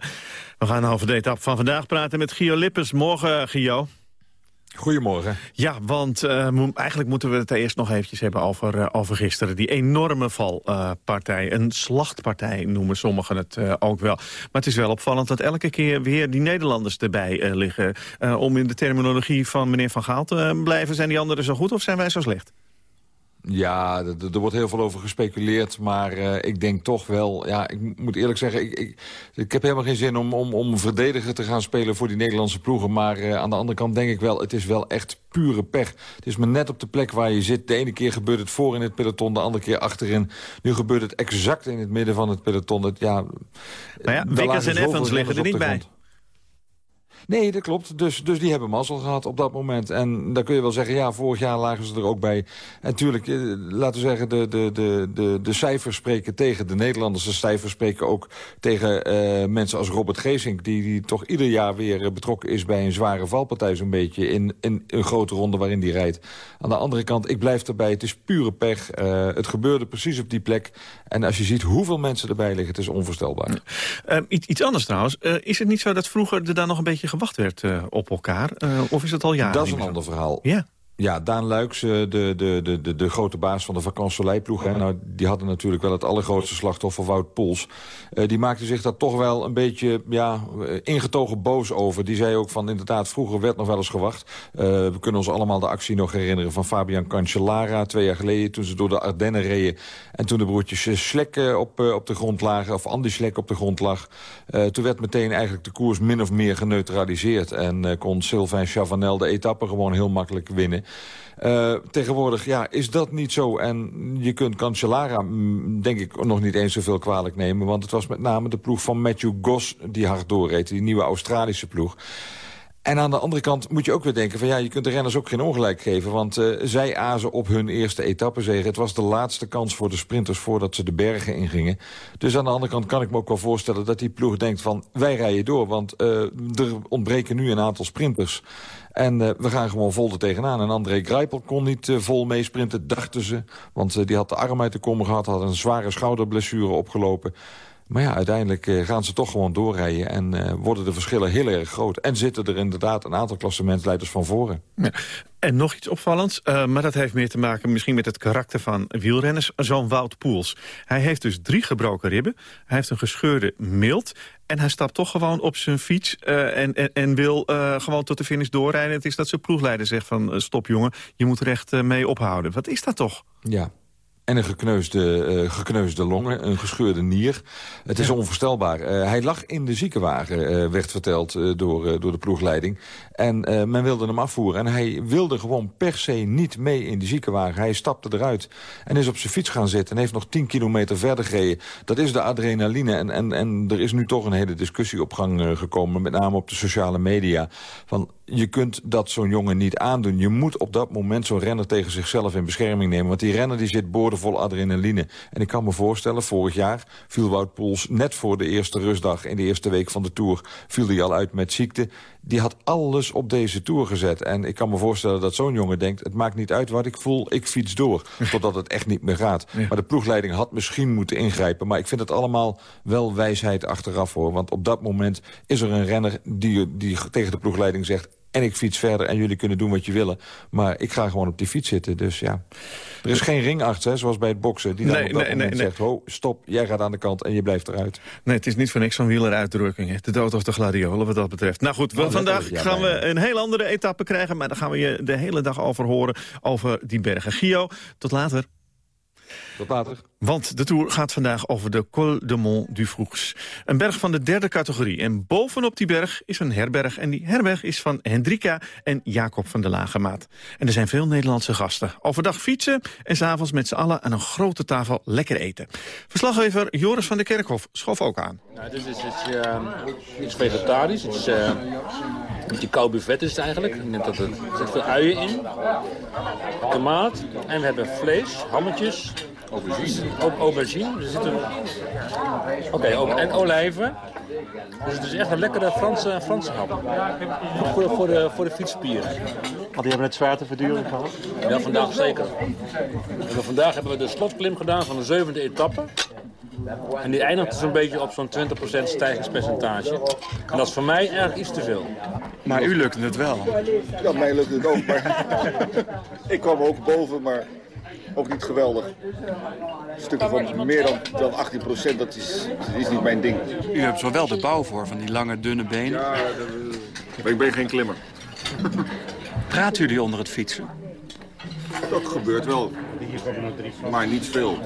We gaan over de etappe van vandaag praten met Gio Lippens. Morgen, Gio. Goedemorgen. Ja, want uh, eigenlijk moeten we het eerst nog eventjes hebben over, uh, over gisteren. Die enorme valpartij. Een slachtpartij noemen sommigen het ook wel. Maar het is wel opvallend dat elke keer weer die Nederlanders erbij liggen. om in de terminologie van meneer Van Gaal te blijven. Zijn die anderen zo goed of zijn wij zo slecht? Ja, er wordt heel veel over gespeculeerd. Maar uh, ik denk toch wel... Ja, ik moet eerlijk zeggen... Ik, ik, ik heb helemaal geen zin om, om, om verdediger te gaan spelen voor die Nederlandse ploegen. Maar uh, aan de andere kant denk ik wel... Het is wel echt pure pech. Het is maar net op de plek waar je zit. De ene keer gebeurt het voor in het peloton. De andere keer achterin. Nu gebeurt het exact in het midden van het peloton. Het, ja, nou ja, en Evans liggen er niet bij. Nee, dat klopt. Dus, dus die hebben mazzel gehad op dat moment. En dan kun je wel zeggen, ja, vorig jaar lagen ze er ook bij. En natuurlijk, eh, laten we zeggen, de, de, de, de, de cijfers spreken tegen de Nederlanders. De cijfers spreken ook tegen uh, mensen als Robert Geesink... Die, die toch ieder jaar weer uh, betrokken is bij een zware valpartij zo'n beetje... In, een grote ronde waarin die rijdt. Aan de andere kant, ik blijf erbij, het is pure pech. Uh, het gebeurde precies op die plek. En als je ziet hoeveel mensen erbij liggen, het is onvoorstelbaar. Uh, iets, iets anders trouwens. Is het niet zo dat vroeger er daar nog een beetje gewacht werd uh, op elkaar? of is het al jaren? Dat is een ander verhaal. Ja. Ja, Daan Luiks, de, de, de, de, de grote baas van de vakantsoleilploeg... Ja. Nou, die hadden natuurlijk wel het allergrootste slachtoffer, Wout Poels. Uh, die maakte zich daar toch wel een beetje ja, ingetogen boos over. Die zei ook van, inderdaad, vroeger werd nog wel eens gewacht. We kunnen ons allemaal de actie nog herinneren van Fabian Cancellara... twee jaar geleden, toen ze door de Ardennen reden... en toen de broertjes Slek op, op de grond lagen, of Andy Slek op de grond lag... toen werd meteen eigenlijk de koers min of meer geneutraliseerd... en kon Sylvain Chavanel de etappe gewoon heel makkelijk winnen. Uh, tegenwoordig ja, is dat niet zo. En je kunt Cancellara, denk ik, nog niet eens zoveel kwalijk nemen. Want het was met name de ploeg van Matthew Goss die hard doorreed. Die nieuwe Australische ploeg. En aan de andere kant moet je ook weer denken van ja, je kunt de renners ook geen ongelijk geven. Want uh, zij azen op hun eerste etappezege. Het was de laatste kans voor de sprinters voordat ze de bergen ingingen. Dus aan de andere kant kan ik me ook wel voorstellen dat die ploeg denkt van wij rijden door. Want uh, er ontbreken nu een aantal sprinters. En uh, we gaan gewoon vol er tegenaan. En André Grijpel kon niet vol meesprinten, dachten ze. Want die had de arm uit de kom gehad, had een zware schouderblessure opgelopen. Maar ja, uiteindelijk gaan ze toch gewoon doorrijden... en worden de verschillen heel erg groot. En zitten er inderdaad een aantal klassementsleiders van voren. Ja. En nog iets opvallends, uh, maar dat heeft meer te maken misschien met het karakter van wielrenners. Zo'n Wout Poels. Hij heeft dus drie gebroken ribben, hij heeft een gescheurde mild... en hij stapt toch gewoon op zijn fiets uh, en, en, en, wil gewoon tot de finish doorrijden. Het is dat zijn ploegleider zegt van stop jongen, je moet er echt mee ophouden. Wat is dat toch? Ja, en een gekneusde, uh, gekneusde longen, een gescheurde nier. Het is onvoorstelbaar. Uh, hij lag in de ziekenwagen, uh, werd verteld door, door de ploegleiding. En men wilde hem afvoeren. En hij wilde gewoon per se niet mee in de ziekenwagen. Hij stapte eruit en is op zijn fiets gaan zitten... en heeft nog 10 kilometer verder gereden. Dat is de adrenaline. En, en, en er is nu toch een hele discussie op gang gekomen... met name op de sociale media. Van je kunt dat zo'n jongen niet aandoen. Je moet op dat moment zo'n renner tegen zichzelf in bescherming nemen. Want die renner die zit boordevol adrenaline. En ik kan me voorstellen, vorig jaar viel Wout Poels... net voor de eerste rustdag in de eerste week van de Tour... viel hij al uit met ziekte. Die had alles op deze Tour gezet. En ik kan me voorstellen dat zo'n jongen denkt... het maakt niet uit wat ik voel, ik fiets door. Totdat het echt niet meer gaat. Maar de ploegleiding had misschien moeten ingrijpen. Maar ik vind het allemaal wel wijsheid achteraf, hoor. Want op dat moment is er een renner die, die tegen de ploegleiding zegt en ik fiets verder en jullie kunnen doen wat je willen. Maar ik ga gewoon op die fiets zitten, dus ja. Er is geen ringarts, hè, zoals bij het boksen, die dan Nee, op dat nee, moment nee, nee. zegt... ho, stop, jij gaat aan de kant en je blijft eruit. Nee, het is niet voor niks zo'n wieleruitdrukking. hè. De dood of de gladiolen, wat dat betreft. Nou goed, Oh, vandaag ja, gaan we een heel andere etappe krijgen... maar daar gaan we je de hele dag over horen, over die bergen. Gio, tot later. Tot later. Want de Tour gaat vandaag over de Col de Mont du Froux. Een berg van de derde categorie. En bovenop die berg is een herberg. En die herberg is van Hendrika en Jacob van de Lagemaat. En er zijn veel Nederlandse gasten. Overdag fietsen en s'avonds met z'n allen aan een grote tafel lekker eten. Verslaggever Joris van der Kerkhof schoof ook aan. Nou, dit is iets, eh, iets vegetarisch. Het is eh, een beetje koud buffet is het eigenlijk. Ik denk dat het, er zit veel uien in. Tomaat. En we hebben vlees, hammetjes. Aubergine. Ook aubergine. Er zitten... Oké, ook- en olijven. Dus het is echt een lekkere Franse, Franse hap. Goed Voor, voor, de, voor de fietsspieren. Want die hebben het zwaar te verduren gehad. Ja, vandaag zeker. En vandaag hebben we de slotklim gedaan van de zevende etappe. En die eindigt dus een beetje op zo'n 20% stijgingspercentage. En dat is voor mij eigenlijk iets te veel. Maar u lukte het wel. Ja, mij lukt het ook, maar [laughs] ik kwam ook boven, maar ook niet geweldig. Stukken van meer dan, dan 18 procent, dat is, is niet mijn ding. U hebt zo wel de bouw voor, van die lange, dunne benen. Ja, maar ik ben geen klimmer. Praten jullie onder het fietsen? Dat gebeurt wel, maar niet veel.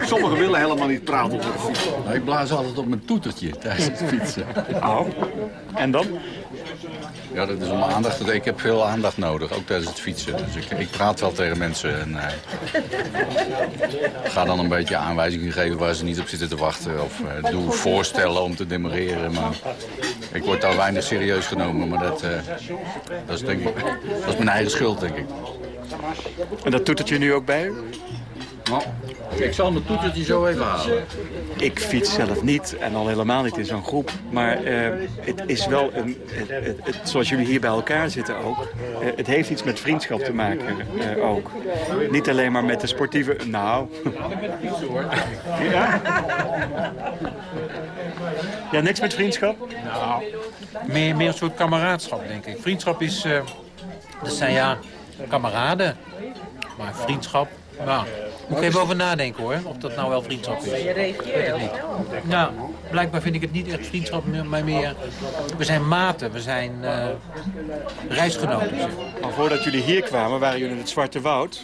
Sommigen willen helemaal niet praten op het fiets. Nou, ik blaas altijd op mijn toetertje tijdens het fietsen. Oh. En dan? Ja, dat is om aandacht. Ik heb veel aandacht nodig, ook tijdens het fietsen. Dus ik, ik praat wel tegen mensen en eh, ga dan een beetje aanwijzingen geven waar ze niet op zitten te wachten. Of eh, doe voorstellen om te demereren. Maar ik word daar weinig serieus genomen. Maar dat, eh, dat, is, denk ik, dat is mijn eigen schuld, denk ik. En dat toetertje nu ook bij u? Nou, ik zal mijn toetertje zo even halen. Ik fiets zelf niet en al helemaal niet in zo'n groep. Maar eh, het is wel, een, het, het- het- zoals jullie hier bij elkaar zitten ook... eh, het heeft iets met vriendschap te maken eh, ook. Niet alleen maar met de sportieve... Nou... Ja? Ja, niks met vriendschap? Nou, meer, meer een soort kameraadschap, denk ik. Vriendschap is... eh, dat zijn ja, kameraden. Maar vriendschap, nou... Moet ik even over nadenken hoor, of dat nou wel vriendschap is. Ik weet het niet. Nou, blijkbaar vind ik het niet echt vriendschap, meer- maar meer... We zijn maten, we zijn eh, reisgenoten. zeg. Maar voordat jullie hier kwamen, waren jullie in het Zwarte Woud.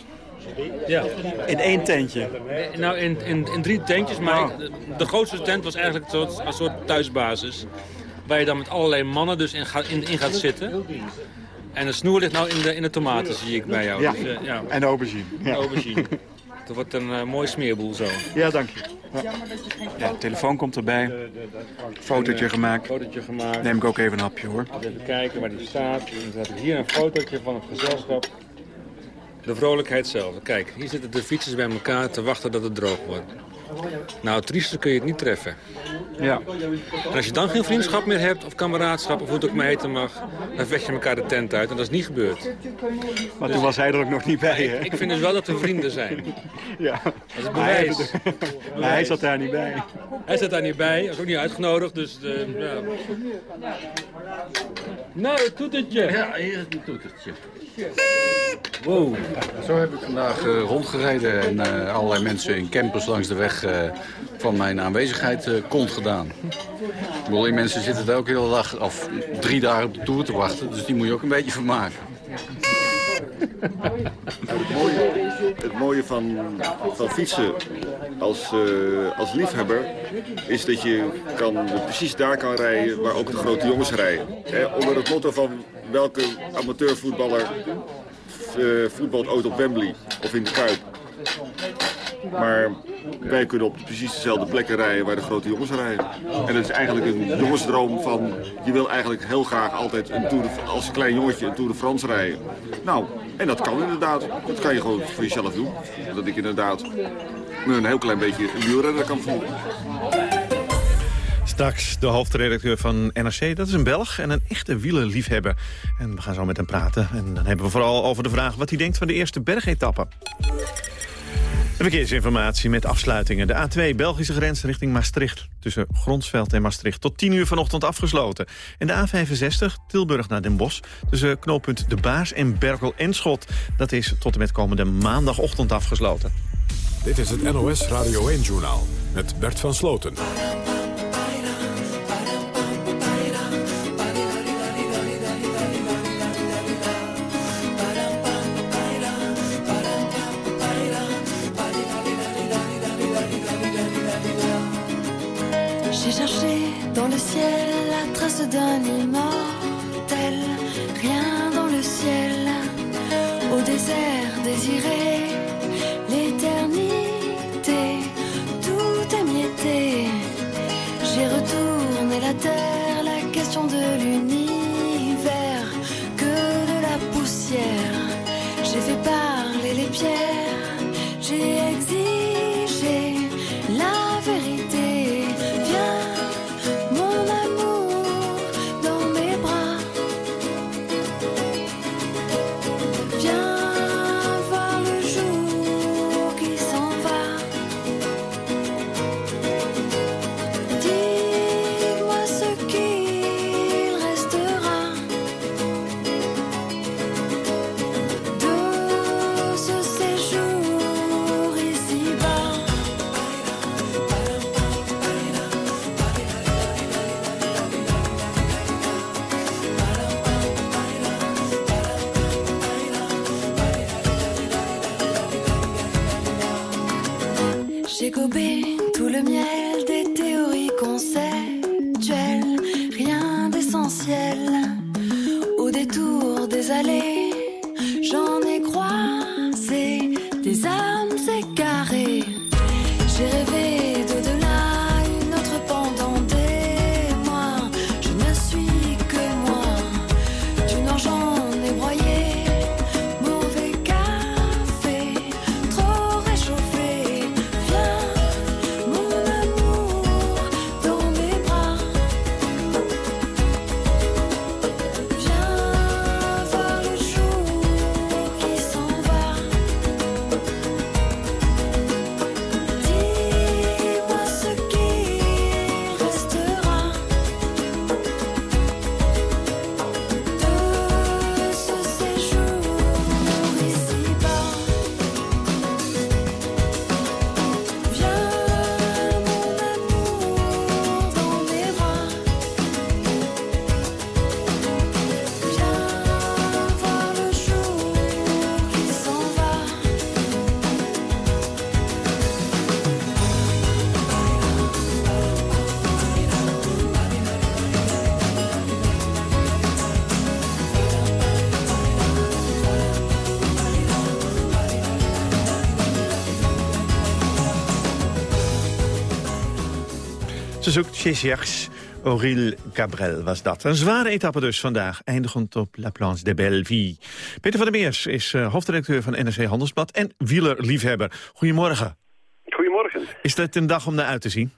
Ja. In één tentje. Nou, in, in, in drie tentjes, maar de, de grootste tent was eigenlijk een soort, een soort thuisbasis. Waar je dan met allerlei mannen dus in, gaat, in, in gaat zitten. En de snoer ligt nou in de, in de tomaten, zie ik bij jou. Ja, Dus, eh, ja. en de aubergine. Ja. Aubergine. [laughs] Dat wordt een eh, mooi smeerboel zo. Ja, dank je. Ja. Ja, de telefoon komt erbij. Fotootje gemaakt. Fotootje gemaakt. Neem ik ook even een hapje hoor. Even kijken waar die staat. Dan heb ik hier een fotootje van het gezelschap. De vrolijkheid zelf. Kijk, hier zitten de fietsers bij elkaar te wachten dat het droog wordt. Nou, triester kun je het niet treffen. Ja. En als je dan geen vriendschap meer hebt, of kameraadschap, of hoe het ook maar heten mag, dan vecht je elkaar de tent uit. En dat is niet gebeurd. Maar toen was hij er ook nog niet bij, hè? Ik vind dus wel dat we vrienden zijn. [laughs] Ja. Dat is een Maar hij- bewijs. [laughs] Maar hij zat daar niet bij. Hij zat daar niet bij, hij is ook niet uitgenodigd, dus eh, ja. Nou, het toetertje. Ja, hier is mijn toetertje. Wow. Zo heb ik vandaag eh, rondgereden en eh, allerlei mensen in campers langs de weg eh, van mijn aanwezigheid eh kont gedaan. Ik bedoel, die mensen zitten daar ook de hele dag of drie dagen op de tour te wachten, dus die moet je ook een beetje vermaken. Het mooie, het mooie van, van fietsen als, eh, als liefhebber is dat je kan, precies daar kan rijden waar ook de grote jongens rijden. Hè, onder het motto van welke amateurvoetballer eh, voetbalt ooit op Wembley of in de Kuip. Maar wij kunnen op precies dezelfde plekken rijden waar de grote jongens rijden. En dat is eigenlijk een jongensdroom van, je wil eigenlijk heel graag altijd een Tour als klein jongetje een Tour de France rijden. Nou, en dat kan inderdaad. Dat kan je gewoon voor jezelf doen. Dat ik inderdaad me een heel klein beetje een wielrenner kan voelen. Straks de hoofdredacteur van NRC, dat is een Belg en een echte wielerliefhebber. En we gaan zo met hem praten. En dan hebben we vooral over de vraag wat hij denkt van de eerste bergetappe. Verkeersinformatie met afsluitingen. De A2 Belgische grens richting Maastricht. Tussen Gronsveld en Maastricht tot 10 uur vanochtend afgesloten. En de A65 Tilburg naar Den Bosch. Tussen knooppunt De Baars en Berkel en Schot. Dat is tot en met komende maandagochtend afgesloten. Dit is het NOS Radio 1-journaal met Bert van Sloten. Ze zoekt Chesiers. Auril Cabrel was dat. Een zware etappe dus vandaag, eindigend op La Planche de Belleville. Peter van der Meers is eh, hoofdredacteur van NRC Handelsblad en wielerliefhebber. Goedemorgen. Goedemorgen. Is dat een dag om naar uit te zien?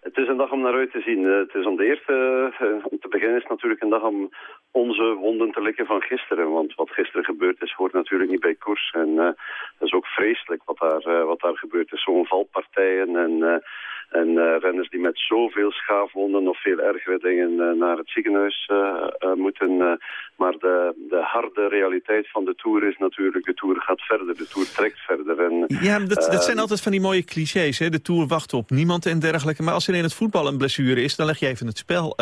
Het is een dag om naar uit te zien. Eh, het is om de eerste, eh, om te beginnen is het natuurlijk een dag om onze wonden te likken van gisteren. Want wat gisteren gebeurd is, hoort natuurlijk niet bij koers. En dat is ook vreselijk wat daar, eh, wat daar gebeurd is. Zo'n valpartijen en, en eh, renners die met zoveel schaafwonden of veel ergere dingen eh, naar het ziekenhuis eh, moeten. maar de, de harde realiteit van de Tour is natuurlijk, de Tour gaat verder, de Tour trekt verder. En, Ja, dat, dat zijn altijd van die mooie clichés. Hè? De Tour wacht op niemand en dergelijke. Maar als er in het voetbal een blessure is, dan leg je even het spel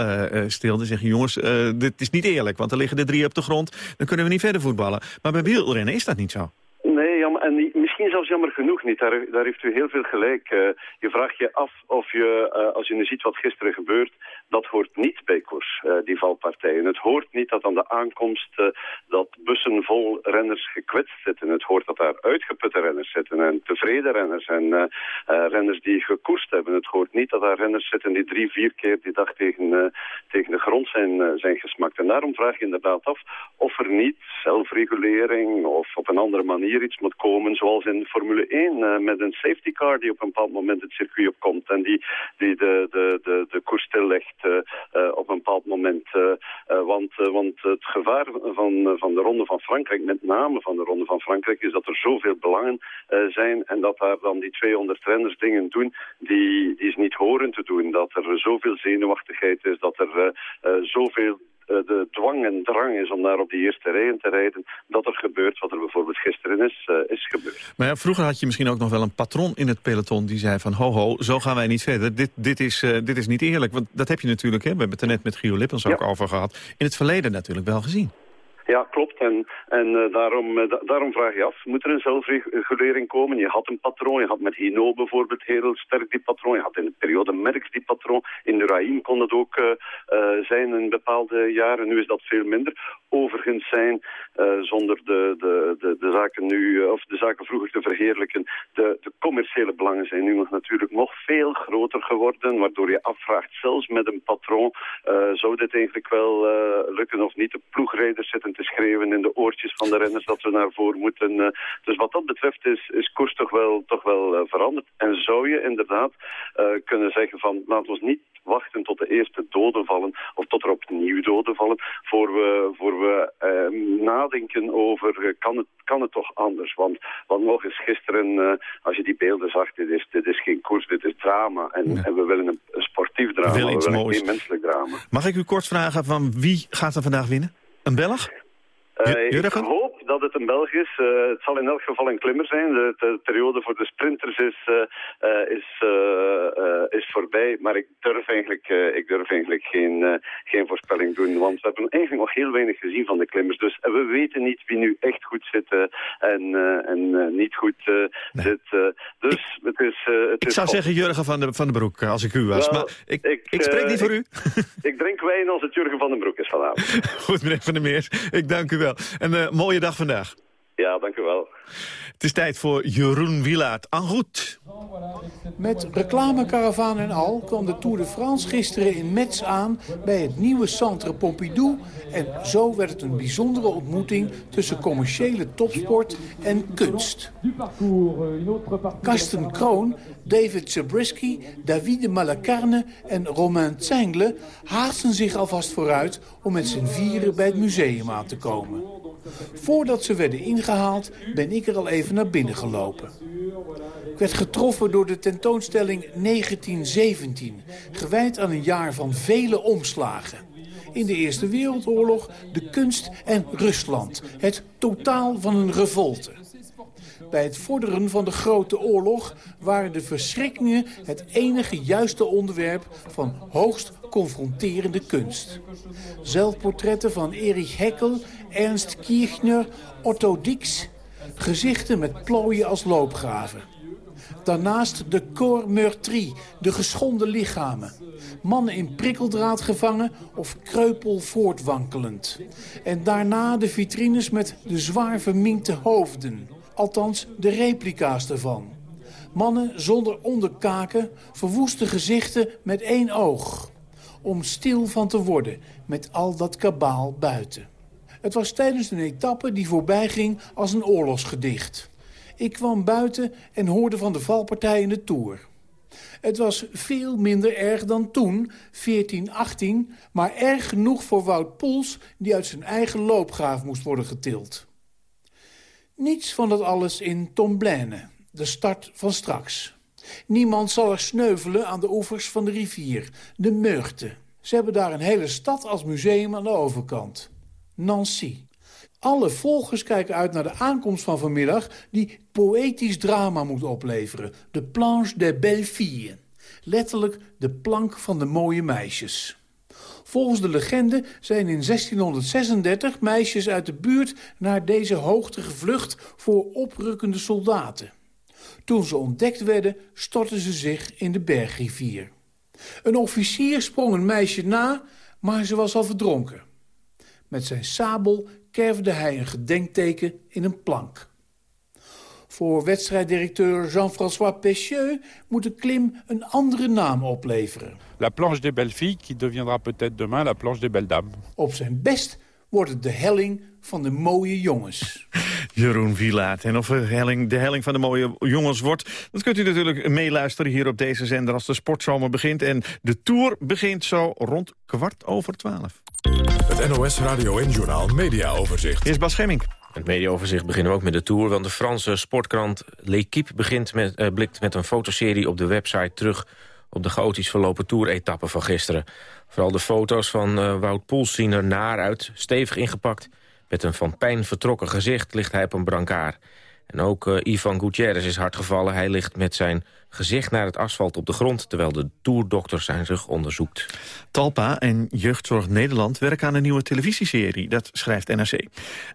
stil. Dan zeg je, jongens, dit is niet eerlijk. Want er liggen er drie op de grond, dan kunnen we niet verder voetballen. Maar bij wielrennen is dat niet zo. Nee, ja, maar en mi- misschien zelfs jammer genoeg niet. Daar, daar heeft u heel veel gelijk. Eh, je vraagt je af of je, eh, als je nu ziet wat gisteren gebeurt, dat hoort niet bij koers, eh, die valpartijen. Het hoort niet dat aan de aankomst eh, dat bussen vol renners gekwetst zitten. Het hoort dat daar uitgeputte renners zitten en tevreden renners en eh, renners die gekoerst hebben. Het hoort niet dat daar renners zitten die drie, vier keer die dag tegen, tegen de grond zijn, zijn gesmakt. En daarom vraag je inderdaad af of er niet zelfregulering of op een andere manier iets moet komen, zoals in Formule 1 eh, met een safety car die op een bepaald moment het circuit opkomt en die, die de, de, de, de koers stillegt eh, eh, op een bepaald moment. eh, want, want het gevaar van, van de Ronde van Frankrijk, met name van de Ronde van Frankrijk, is dat er zoveel belangen zijn en dat daar dan die 200 renners dingen doen die, die ze niet horen te doen. Dat er zoveel zenuwachtigheid is, dat er zoveel de dwang en drang is om daar op die eerste rijen te rijden, dat er gebeurt wat er bijvoorbeeld gisteren is, eh, is gebeurd. Maar ja, vroeger had je misschien ook nog wel een patron in het peloton... die zei van, ho ho, zo gaan wij niet verder. Dit, dit, is, eh, dit is niet eerlijk. Want dat heb je natuurlijk, hè, we hebben het er net met Gio Lippens ook over gehad... in het verleden natuurlijk wel gezien. Ja, klopt. En, en eh, daarom, eh, da- daarom vraag je af, moet er een zelfregulering komen? Je had een patroon, je had met Hino bijvoorbeeld heel sterk die patroon. Je had in de periode Merckx die patroon. In de Raïm kon het ook eh, zijn in bepaalde jaren. Nu is dat veel minder. Overigens zijn, eh, zonder de, de, de, de zaken nu, eh, of de zaken vroeger te verheerlijken, de, de commerciële belangen zijn nu nog natuurlijk nog veel groter geworden, waardoor je afvraagt, zelfs met een patroon, eh, zou dit eigenlijk wel lukken of niet? De ploegrijders zitten te schreeuwen in de oortjes van de renners dat we naar voren moeten. dus wat dat betreft is, is koers toch wel, toch wel veranderd. En zou je inderdaad kunnen zeggen van, laten we niet wachten tot de eerste doden vallen of tot er opnieuw doden vallen, voor we, voor we eh, nadenken over eh, kan, het, kan het toch anders? Want, want nog eens gisteren, eh, als je die beelden zag, dit is, dit is geen koers, dit is drama. En, en we willen een, een sportief drama, we willen moois. geen menselijk drama. Mag ik u kort vragen van wie gaat er vandaag winnen? Een Belg? Eh, ik hoop dat het een Belg is. Eh, het zal in elk geval een klimmer zijn. De, de periode voor de sprinters is, eh, is, is voorbij. Maar ik durf eigenlijk, ik durf eigenlijk geen, geen voorspelling doen. Want we hebben eigenlijk nog heel weinig gezien van de klimmers. Dus we weten niet wie nu echt goed zit en, en niet goed zit. dus het is... het Ik is zou zeggen Jurgen van, de, van den Broek, als ik u was. Maar ik, ik, spreek niet voor u. Ik drink wijn als het Jurgen van den Broek is vanavond. [laughs] Goed, meneer Van der Meers. Ik dank u wel. Een eh, mooie dag vandaag. ja, dank u wel. Het is tijd voor Jeroen Wilaert. En. Met reclamekaravaan en al kwam de Tour de France gisteren in Metz aan bij het nieuwe Centre Pompidou. En zo werd het een bijzondere ontmoeting tussen commerciële topsport en kunst. Karsten Kroon, David Zabriskie, Davide Malacarne en Romain Tsengle haasten zich alvast vooruit om met z'n vieren bij het museum aan te komen. Voordat ze werden ingehaald ben ik er al even naar binnen gelopen. Ik werd getroffen door de tentoonstelling 1917, gewijd aan een jaar van vele omslagen. In de Eerste Wereldoorlog, de kunst en Rusland. Het totaal van een revolte. Bij het vorderen van de Grote Oorlog waren de verschrikkingen het enige juiste onderwerp van hoogst confronterende kunst. Zelfportretten van Erich Heckel, Ernst Kirchner, Otto Dix. Gezichten met plooien als loopgraven. Daarnaast de corps meurtri, de geschonden lichamen. Mannen in prikkeldraad gevangen of kreupel voortwankelend. En daarna de vitrines met de zwaar verminkte hoofden. Althans, de replica's ervan. Mannen zonder onderkaken, verwoeste gezichten met één oog. Om stil van te worden met al dat kabaal buiten. Het was tijdens een etappe die voorbij ging als een oorlogsgedicht. Ik kwam buiten en hoorde van de valpartij in de Tour. Het was veel minder erg dan toen, 1418, maar erg genoeg voor Wout Poels... die uit zijn eigen loopgraaf moest worden getild. Niets van dat alles in Tomblaine, de start van straks. Niemand zal er sneuvelen aan de oevers van de rivier, de Meurthe. Ze hebben daar een hele stad als museum aan de overkant. Nancy. Alle volgers kijken uit naar de aankomst van vanmiddag... die poëtisch drama moet opleveren. De planche des belles filles. Letterlijk de plank van de mooie meisjes. Volgens de legende zijn in 1636 meisjes uit de buurt naar deze hoogte gevlucht voor oprukkende soldaten. Toen ze ontdekt werden, stortten ze zich in de bergrivier. Een officier sprong een meisje na, maar ze was al verdronken. Met zijn sabel kerfde hij een gedenkteken in een plank. Voor wedstrijddirecteur Jean-François Pécheux moet de klim een andere naam opleveren. La planche des belles filles qui deviendra peut-être demain la planche des belles dames. Op zijn best wordt het de helling van de mooie jongens. [laughs] Jeroen Vilaat. En of de helling, de helling van de mooie jongens wordt... dat kunt u natuurlijk meeluisteren hier op deze zender... als de sportzomer begint. En de Tour begint zo rond kwart over twaalf. Het NOS Radio en Journaal Media Overzicht. Is Bas Schemming. Het mediaoverzicht beginnen we ook met de Tour... want de Franse sportkrant L'Equipe begint met, eh, blikt met een fotoserie op de website terug... op de chaotisch verlopen Tour-etappe van gisteren. Vooral de foto's van eh, Wout Poels zien er naar uit, stevig ingepakt. Met een van pijn vertrokken gezicht ligt hij op een brancard. En ook eh, Ivan Gutierrez is hard gevallen. Hij ligt met zijn gezicht naar het asfalt op de grond... terwijl de toerdokter zijn rug onderzoekt. Talpa en Jeugdzorg Nederland werken aan een nieuwe televisieserie. Dat schrijft NRC.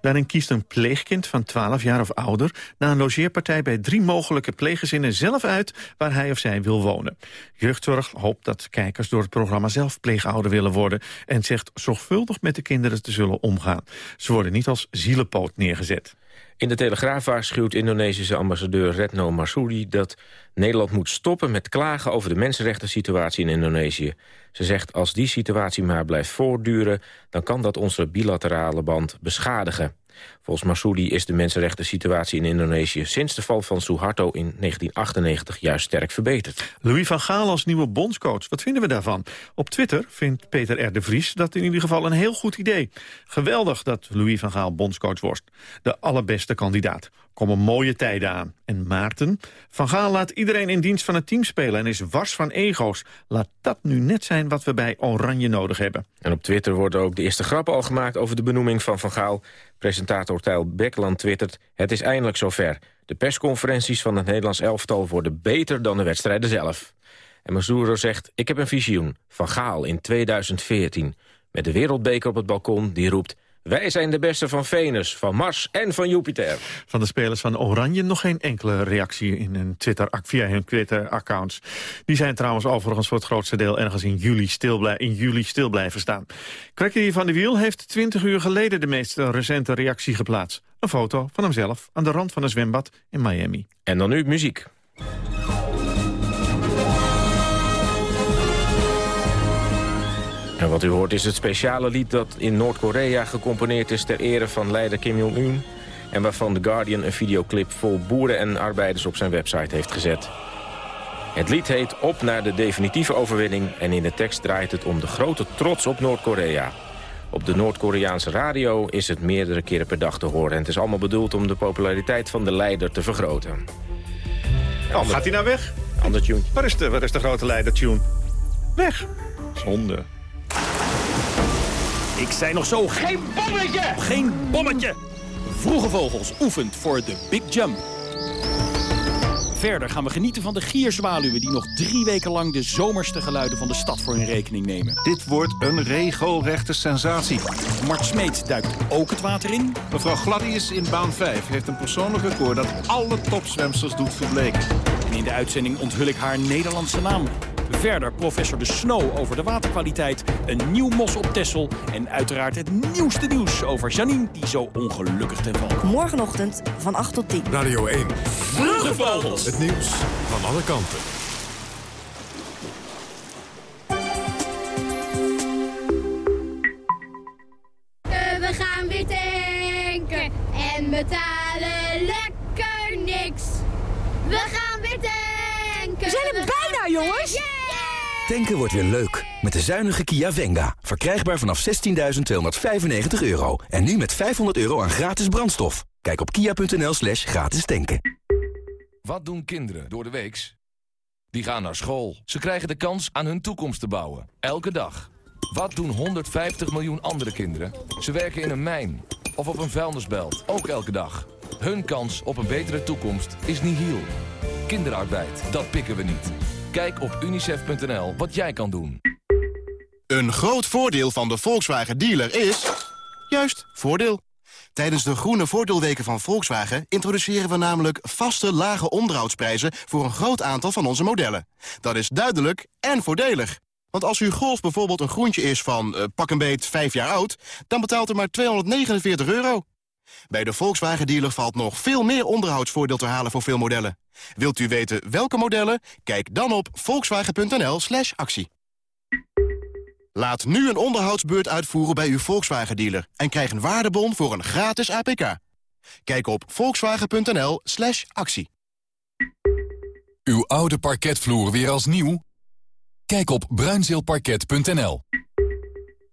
Daarin kiest een pleegkind van 12 jaar of ouder... na een logeerpartij bij drie mogelijke pleeggezinnen zelf uit... waar hij of zij wil wonen. Jeugdzorg hoopt dat kijkers door het programma zelf pleegouder willen worden... en zegt zorgvuldig met de kinderen te zullen omgaan. Ze worden niet als zielenpoot neergezet. In de Telegraaf waarschuwt Indonesische ambassadeur Retno Marsudi... dat Nederland moet stoppen met klagen over de mensenrechten situatie in Indonesië. Ze zegt als die situatie maar blijft voortduren... dan kan dat onze bilaterale band beschadigen. Volgens Massoudi is de mensenrechten situatie in Indonesië... sinds de val van Suharto in 1998 juist sterk verbeterd. Louis van Gaal als nieuwe bondscoach. Wat vinden we daarvan? Op Twitter vindt Peter R. de Vries dat in ieder geval een heel goed idee. Geweldig dat Louis van Gaal bondscoach wordt. De allerbeste kandidaat. Komen mooie tijden aan. En Maarten? Van Gaal laat iedereen in dienst van het team spelen... en is wars van ego's. Laat dat nu net zijn wat we bij Oranje nodig hebben. En op Twitter worden ook de eerste grappen al gemaakt over de benoeming van Van Gaal. Presentator Tijl Bekland twittert... Het is eindelijk zover. De persconferenties van het Nederlands elftal worden beter dan de wedstrijden zelf. En Mazuro zegt, ik heb een visioen. Van Gaal in 2014. Met de wereldbeker op het balkon die roept... Wij zijn de beste van Venus, van Mars en van Jupiter. Van de spelers van Oranje nog geen enkele reactie in hun Twitter, via hun Twitter-accounts. Die zijn trouwens overigens voor het grootste deel ergens in juli stil, blij, in juli stil blijven staan. Cracky van de Wiel heeft 20 uur geleden de meest recente reactie geplaatst. Een foto van hemzelf aan de rand van een zwembad in Miami. En dan nu muziek. En wat u hoort is het speciale lied dat in Noord-Korea gecomponeerd is... ter ere van leider Kim Jong-un... en waarvan The Guardian een videoclip vol boeren en arbeiders op zijn website heeft gezet. Het lied heet Op naar de definitieve overwinning... en in de tekst draait het om de grote trots op Noord-Korea. Op de Noord-Koreaanse radio is het meerdere keren per dag te horen... en het is allemaal bedoeld om de populariteit van de leider te vergroten. Oh, gaat hij nou weg? Ander tune. Waar is de, waar is de grote leider tune? Weg. Zonde. Ik zei nog zo, geen bommetje! Geen bommetje! Vroege Vogels oefent voor de Big Jump. Verder gaan we genieten van de gierzwaluwen... die nog drie weken lang de zomerste geluiden van de stad voor hun rekening nemen. Dit wordt een regelrechte sensatie. Mart Smeet duikt ook het water in. Mevrouw Gladius in baan 5 heeft een persoonlijk record... dat alle topzwemsters doet verbleken. En in de uitzending onthul ik haar Nederlandse naam. Verder professor De Snow over de waterkwaliteit, een nieuw mos op Tessel... en uiteraard het nieuwste nieuws over Janine, die zo ongelukkig ten val kwam. Morgenochtend van 8 tot 10. Radio 1. Vroege Vogels. Het nieuws van alle kanten. We gaan weer tanken en betalen lekker niks. We gaan weer tanken. We zijn er bijna, jongens. Tanken wordt weer leuk. Met de zuinige Kia Venga. Verkrijgbaar vanaf 16.295 euro. En nu met 500 euro aan gratis brandstof. Kijk op kia.nl slash gratis tanken. Wat doen kinderen door de weeks? Die gaan naar school. Ze krijgen de kans aan hun toekomst te bouwen. Elke dag. Wat doen 150 miljoen andere kinderen? Ze werken in een mijn of op een vuilnisbelt. Ook elke dag. Hun kans op een betere toekomst is nihil. Kinderarbeid, dat pikken we niet. Kijk op unicef.nl wat jij kan doen. Een groot voordeel van de Volkswagen dealer is... juist, voordeel. Tijdens de groene voordeelweken van Volkswagen introduceren we namelijk vaste lage onderhoudsprijzen voor een groot aantal van onze modellen. Dat is duidelijk en voordelig. Want als uw Golf bijvoorbeeld een groentje is van eh, pak een beet 5 jaar oud, dan betaalt u maar 249 euro. Bij de Volkswagen dealer valt nog veel meer onderhoudsvoordeel te halen voor veel modellen. Wilt u weten welke modellen? Kijk dan op volkswagen.nl slash actie. Laat nu een onderhoudsbeurt uitvoeren bij uw Volkswagen-dealer... en krijg een waardebon voor een gratis APK. Kijk op volkswagen.nl slash actie. Uw oude parketvloer weer als nieuw? Kijk op bruinzeelparket.nl.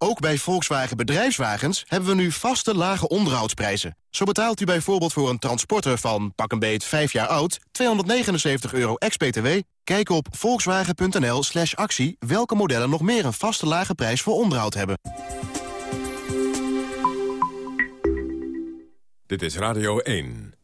Ook bij Volkswagen Bedrijfswagens hebben we nu vaste lage onderhoudsprijzen. Zo betaalt u bijvoorbeeld voor een transporter van pak een beet 5 jaar oud... 279 euro ex-BTW. Kijk op volkswagen.nl slash actie welke modellen nog meer een vaste lage prijs voor onderhoud hebben. Dit is Radio 1.